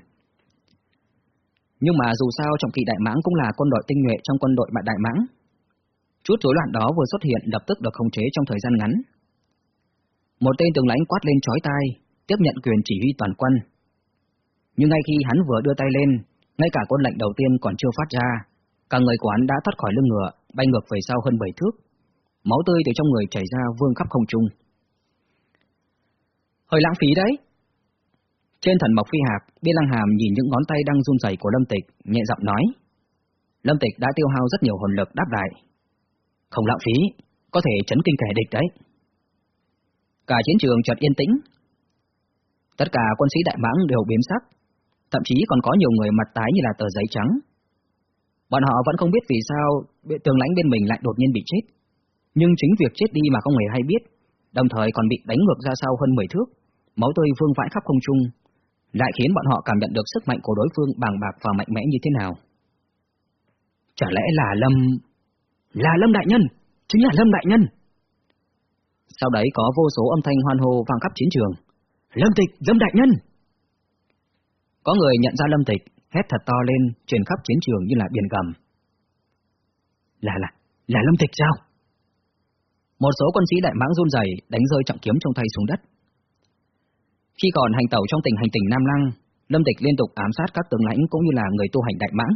Nhưng mà dù sao trọng kỵ đại mãng cũng là quân đội tinh nhuệ trong quân đội bạn đại mãng. Chút rối loạn đó vừa xuất hiện lập tức được khống chế trong thời gian ngắn. Một tên tướng lãnh quát lên chói tai, tiếp nhận quyền chỉ huy toàn quân. Nhưng ngay khi hắn vừa đưa tay lên, ngay cả quân lệnh đầu tiên còn chưa phát ra, cả người của hắn đã thoát khỏi lưng ngựa, bay ngược về sau hơn bảy thước. Máu tươi từ trong người chảy ra vương khắp không trung. Hơi lãng phí đấy, trên thần mộc phi hạc, Biên Lăng Hàm nhìn những ngón tay đang run rẩy của Lâm Tịch, nhẹ giọng nói. Lâm Tịch đã tiêu hao rất nhiều hồn lực đáp lại. Không lãng phí, có thể chấn kinh kẻ địch đấy. Cả chiến trường chợt yên tĩnh. Tất cả quân sĩ đại mãng đều biến sắc, thậm chí còn có nhiều người mặt tái như là tờ giấy trắng. Bọn họ vẫn không biết vì sao tường lãnh bên mình lại đột nhiên bị chết. Nhưng chính việc chết đi mà không hề hay biết, đồng thời còn bị đánh ngược ra sau hơn 10 thước, máu tươi vương vãi khắp không trung, lại khiến bọn họ cảm nhận được sức mạnh của đối phương bàng bạc và mạnh mẽ như thế nào. Chả lẽ là Lâm... Là Lâm Đại Nhân! Chính là Lâm Đại Nhân! Sau đấy có vô số âm thanh hoan hô vang khắp chiến trường. Lâm Tịch! Lâm Đại Nhân! Có người nhận ra Lâm Tịch, hét thật to lên, truyền khắp chiến trường như là biển gầm. Là là, là Lâm Tịch sao? Một số quân sĩ đại mãng run rẩy đánh rơi trọng kiếm trong tay xuống đất. Khi còn hành tẩu trong tỉnh hành tỉnh Nam Lăng, Lâm Tịch liên tục ám sát các tướng lãnh cũng như là người tu hành đại mãng,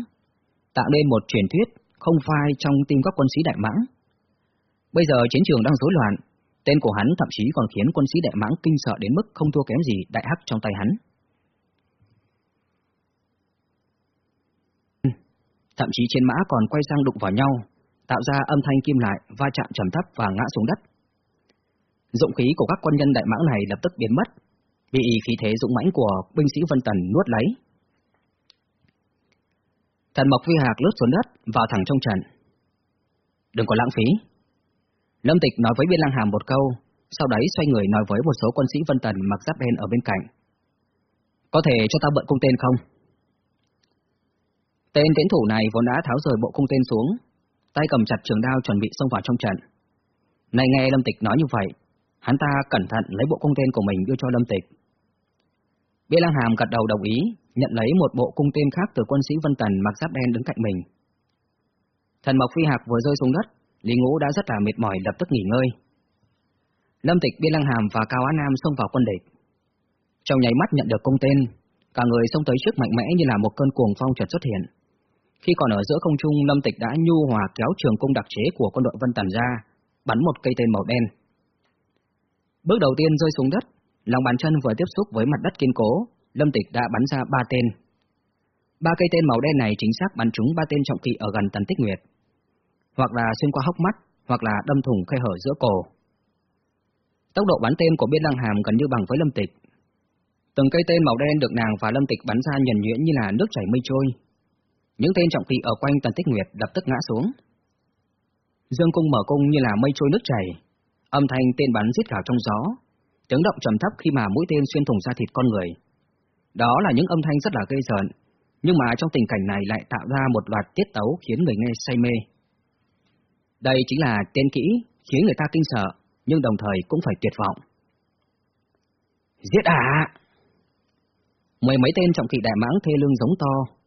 tạo nên một truyền thuyết không phai trong tim các quân sĩ đại mãng. Bây giờ chiến trường đang rối loạn, tên của hắn thậm chí còn khiến quân sĩ đại mãng kinh sợ đến mức không thua kém gì đại hắc trong tay hắn. Thậm chí trên mã còn quay sang đụng vào nhau, tạo ra âm thanh kim lại, va chạm trầm thấp và ngã xuống đất. Dụng khí của các quân nhân đại mãng này lập tức biến mất, bị khí thế dũng mãnh của binh sĩ Vân Tần nuốt lấy. Thần Mộc Phi Hạc lướt xuống đất, vào thẳng trong trận. Đừng có lãng phí. Lâm Tịch nói với Biên Lang Hàm một câu, sau đấy xoay người nói với một số quân sĩ Vân Tần mặc giáp đen ở bên cạnh. Có thể cho ta bận cung tên không? Tên tiến thủ này vốn đã tháo rời bộ cung tên xuống, tay cầm chặt trường đao chuẩn bị xông vào trong trận. Này nghe Lâm Tịch nói như vậy, hắn ta cẩn thận lấy bộ cung tên của mình đưa cho Lâm Tịch. Bia Lang Hàm gật đầu đồng ý, nhận lấy một bộ cung tên khác từ quân sĩ Vân Tần mặc giáp đen đứng cạnh mình. Thần Mộc Phi Hạc vừa rơi xuống đất, Lý Ngũ đã rất là mệt mỏi lập tức nghỉ ngơi. Lâm Tịch, Bia Lăng Hàm và Cao Á Nam xông vào quân địch. Trong nháy mắt nhận được cung tên, cả người xông tới trước mạnh mẽ như là một cơn cuồng phong chợt xuất hiện. Khi còn ở giữa không trung, Lâm Tịch đã nhu hòa kéo trường cung đặc chế của quân đội Vân Tần ra, bắn một cây tên màu đen. Bước đầu tiên rơi xuống đất, lòng bàn chân vừa tiếp xúc với mặt đất kiên cố, Lâm Tịch đã bắn ra ba tên. Ba cây tên màu đen này chính xác bắn trúng ba tên trọng kỵ ở gần Tần Tích Nguyệt, hoặc là xuyên qua hốc mắt, hoặc là đâm thủng khe hở giữa cổ. Tốc độ bắn tên của Biên Lăng Hàm gần như bằng với Lâm Tịch. Từng cây tên màu đen được nàng và Lâm Tịch bắn ra nhuần nhuyễn như là nước chảy mây trôi, những tên trọng kỵ ở quanh Tần Tích Nguyệt lập tức ngã xuống. Dương cung mở cung như là mây trôi nước chảy, âm thanh tên bắn giết gào trong gió, tiếng động trầm thấp khi mà mũi tên xuyên thủng da thịt con người. Đó là những âm thanh rất là gây rợn, nhưng mà trong tình cảnh này lại tạo ra một loạt tiết tấu khiến người nghe say mê. Đây chính là tên kỹ, khiến người ta kinh sợ, nhưng đồng thời cũng phải tuyệt vọng. Giết à! Mười mấy tên trọng kỵ đại mãng thê lương giống to,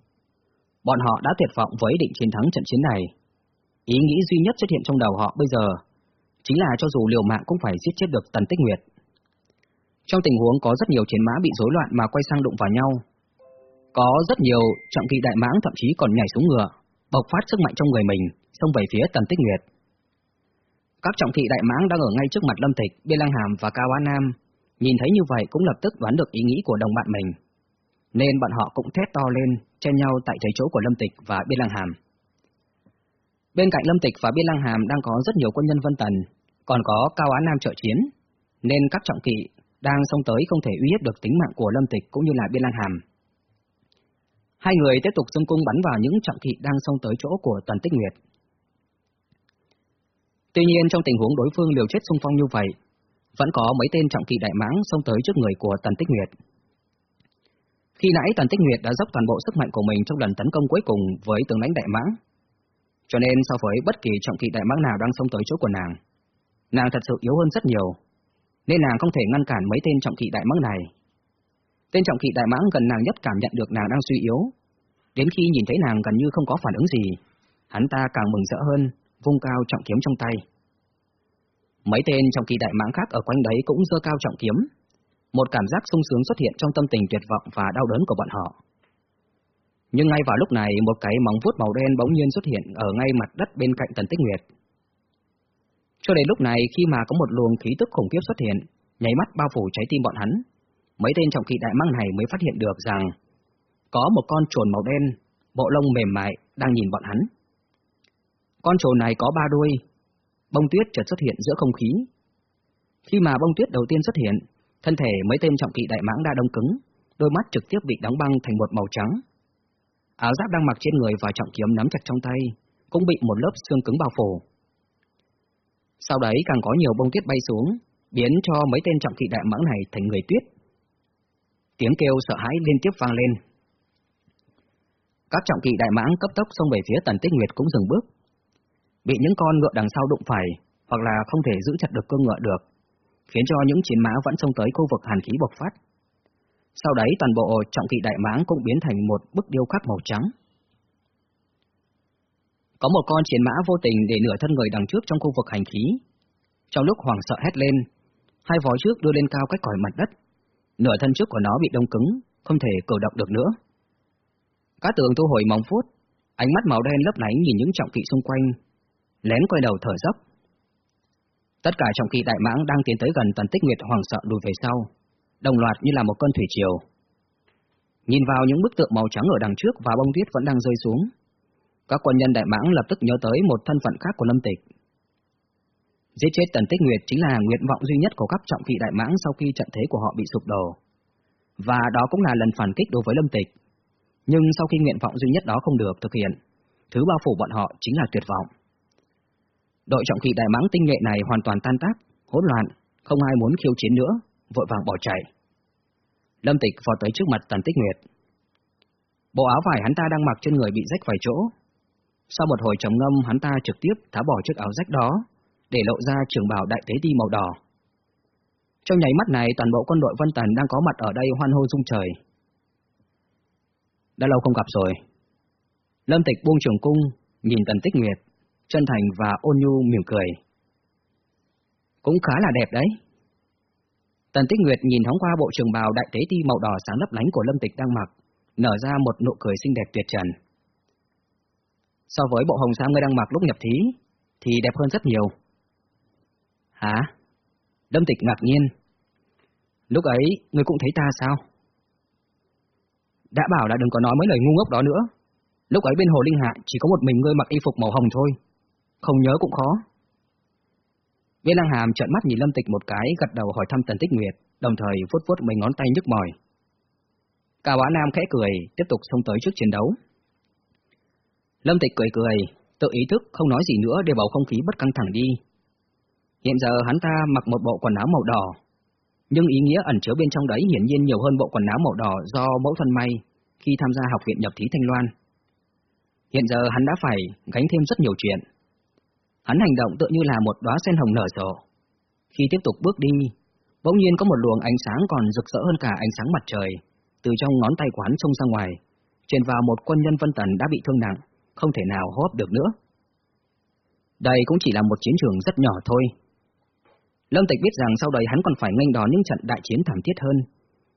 Bọn họ đã tuyệt vọng với định chiến thắng trận chiến này. Ý nghĩ duy nhất xuất hiện trong đầu họ bây giờ chính là cho dù liều mạng cũng phải giết chết được Tần Tích Nguyệt. Trong tình huống có rất nhiều chiến mã bị rối loạn mà quay sang đụng vào nhau, có rất nhiều trọng kỵ đại mãng thậm chí còn nhảy xuống ngựa, bộc phát sức mạnh trong người mình, xông về phía Tần Tích Nguyệt. Các trọng kỵ đại mãng đang ở ngay trước mặt Lâm Tịch, Biên lăng Hàm và Cao Á Nam, nhìn thấy như vậy cũng lập tức đoán được ý nghĩ của đồng bạn mình nên bọn họ cũng thét to lên, chen nhau tại thấy chỗ của Lâm Tịch và Biên Lăng Hàm. Bên cạnh Lâm Tịch và Biên Lăng Hàm đang có rất nhiều quân nhân Vân Tần, còn có Cao Á Nam trợ chiến, nên các trọng kỵ đang xông tới không thể uy hiếp được tính mạng của Lâm Tịch cũng như là Biên Lan Hàm. Hai người tiếp tục xung cung bắn vào những trọng thị đang xông tới chỗ của Tần Tích Nguyệt. Tuy nhiên trong tình huống đối phương liều chết xung phong như vậy, vẫn có mấy tên trọng thị đại mãng xông tới trước người của Tần Tích Nguyệt. Khi nãy Tần Tích Nguyệt đã dốc toàn bộ sức mạnh của mình trong lần tấn công cuối cùng với tướng lãnh đại mãng. Cho nên so với bất kỳ trọng thị đại mãng nào đang xông tới chỗ của nàng, nàng thật sự yếu hơn rất nhiều, nên nàng không thể ngăn cản mấy tên trọng kỵ đại mãng này. Tên trọng kỵ đại mãng gần nàng nhất cảm nhận được nàng đang suy yếu, đến khi nhìn thấy nàng gần như không có phản ứng gì, hắn ta càng mừng rỡ hơn, vung cao trọng kiếm trong tay. Mấy tên trọng kỵ đại mãng khác ở quanh đấy cũng giơ cao trọng kiếm, một cảm giác sung sướng xuất hiện trong tâm tình tuyệt vọng và đau đớn của bọn họ. Nhưng ngay vào lúc này, một cái móng vuốt màu đen bỗng nhiên xuất hiện ở ngay mặt đất bên cạnh Tần Tích Nguyệt. Cho đến lúc này, khi mà có một luồng khí tức khủng khiếp xuất hiện, nháy mắt bao phủ trái tim bọn hắn, mấy tên trọng kỵ đại mang này mới phát hiện được rằng có một con trồn màu đen, bộ lông mềm mại đang nhìn bọn hắn. Con trồn này có ba đuôi, bông tuyết chợt xuất hiện giữa không khí. Khi mà bông tuyết đầu tiên xuất hiện, Thân thể mấy tên trọng kỵ đại mãng đã đông cứng, đôi mắt trực tiếp bị đóng băng thành một màu trắng. Áo giáp đang mặc trên người và trọng kiếm nắm chặt trong tay, cũng bị một lớp xương cứng bao phủ. Sau đấy càng có nhiều bông tuyết bay xuống, biến cho mấy tên trọng kỵ đại mãng này thành người tuyết. Tiếng kêu sợ hãi liên tiếp vang lên. Các trọng kỵ đại mãng cấp tốc xông về phía Tần Tích Nguyệt cũng dừng bước. Bị những con ngựa đằng sau đụng phải, hoặc là không thể giữ chặt được cơ ngựa được, khiến cho những chiến mã vẫn xông tới khu vực hàn khí bộc phát. Sau đấy toàn bộ trọng kỵ đại mãng cũng biến thành một bức điêu khắc màu trắng. Có một con chiến mã vô tình để nửa thân người đằng trước trong khu vực hành khí. Trong lúc hoàng sợ hét lên, hai vó trước đưa lên cao cách khỏi mặt đất. Nửa thân trước của nó bị đông cứng, không thể cử động được nữa. Cá tường thu hồi móng phút, ánh mắt màu đen lấp lánh nhìn những trọng kỵ xung quanh, lén quay đầu thở dốc. Tất cả trọng kỵ đại mãng đang tiến tới gần tần tích nguyệt hoàng sợ lùi về sau, đồng loạt như là một con thủy triều. Nhìn vào những bức tượng màu trắng ở đằng trước và bông tuyết vẫn đang rơi xuống, các quân nhân đại mãng lập tức nhớ tới một thân phận khác của Lâm Tịch. Giết chết Tần Tích Nguyệt chính là nguyện vọng duy nhất của các trọng kỵ đại mãng sau khi trận thế của họ bị sụp đổ. Và đó cũng là lần phản kích đối với Lâm Tịch. Nhưng sau khi nguyện vọng duy nhất đó không được thực hiện, thứ bao phủ bọn họ chính là tuyệt vọng. Đội trọng kỵ đại mãng tinh nhuệ này hoàn toàn tan tác, hỗn loạn, không ai muốn khiêu chiến nữa, vội vàng bỏ chạy. Lâm Tịch vọt tới trước mặt Tần Tích Nguyệt. Bộ áo vải hắn ta đang mặc trên người bị rách vài chỗ. Sau một hồi trầm ngâm, hắn ta trực tiếp tháo bỏ chiếc áo rách đó, để lộ ra trường bào đại tế ti màu đỏ. Trong nháy mắt này, toàn bộ quân đội Vân Tần đang có mặt ở đây hoan hô rung trời. Đã lâu không gặp rồi. Lâm Tịch buông trường cung, nhìn Tần Tích Nguyệt, chân thành và ôn nhu mỉm cười. Cũng khá là đẹp đấy. Tần Tích Nguyệt nhìn thoáng qua bộ trường bào đại tế ti màu đỏ sáng lấp lánh của Lâm Tịch đang mặc, nở ra một nụ cười xinh đẹp tuyệt trần. So với bộ hồng sam ngươi đang mặc lúc nhập thí, thì đẹp hơn rất nhiều. Hả? Lâm Tịch ngạc nhiên. Lúc ấy, ngươi cũng thấy ta sao? Đã bảo là đừng có nói mấy lời ngu ngốc đó nữa. Lúc ấy bên hồ Linh Hạ chỉ có một mình ngươi mặc y phục màu hồng thôi. Không nhớ cũng khó. Viên Lăng Hàm trợn mắt nhìn Lâm Tịch một cái, gật đầu hỏi thăm Tần Tích Nguyệt, đồng thời vuốt vuốt mấy ngón tay nhức mỏi. Cao Bá Nam khẽ cười, tiếp tục xông tới trước chiến đấu. Lâm Tịch cười cười, tự ý thức không nói gì nữa để bầu không khí bất căng thẳng đi. Hiện giờ hắn ta mặc một bộ quần áo màu đỏ, nhưng ý nghĩa ẩn chứa bên trong đấy hiển nhiên nhiều hơn bộ quần áo màu đỏ do mẫu thân may khi tham gia học viện nhập thí Thanh Loan. Hiện giờ hắn đã phải gánh thêm rất nhiều chuyện. Hắn hành động tự như là một đóa sen hồng nở rộ. Khi tiếp tục bước đi, bỗng nhiên có một luồng ánh sáng còn rực rỡ hơn cả ánh sáng mặt trời, từ trong ngón tay của hắn trông ra ngoài, truyền vào một quân nhân Vân Tần đã bị thương nặng, không thể nào hô hấp được nữa. Đây cũng chỉ là một chiến trường rất nhỏ thôi. Lâm Tịch biết rằng sau đây hắn còn phải nghênh đón những trận đại chiến thảm thiết hơn,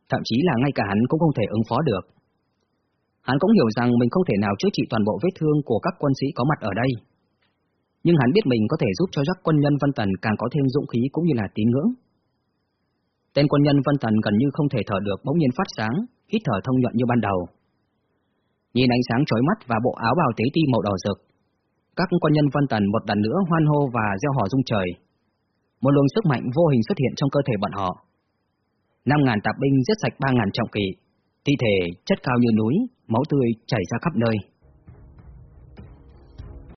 thậm chí là ngay cả hắn cũng không thể ứng phó được. Hắn cũng hiểu rằng mình không thể nào chữa trị toàn bộ vết thương của các quân sĩ có mặt ở đây. Nhưng hắn biết mình có thể giúp cho các quân nhân Vân Tần càng có thêm dũng khí cũng như là tín ngưỡng. Tên quân nhân Vân Tần gần như không thể thở được bỗng nhiên phát sáng, hít thở thông nhuận như ban đầu. Nhìn ánh sáng chói mắt và bộ áo bào tế ti màu đỏ rực, các quân nhân Vân Tần một lần nữa hoan hô và gieo hò rung trời. Một luồng sức mạnh vô hình xuất hiện trong cơ thể bọn họ. Năm ngàn tạp binh giết sạch ba ngàn trọng kỵ, thi thể chất cao như núi, máu tươi chảy ra khắp nơi.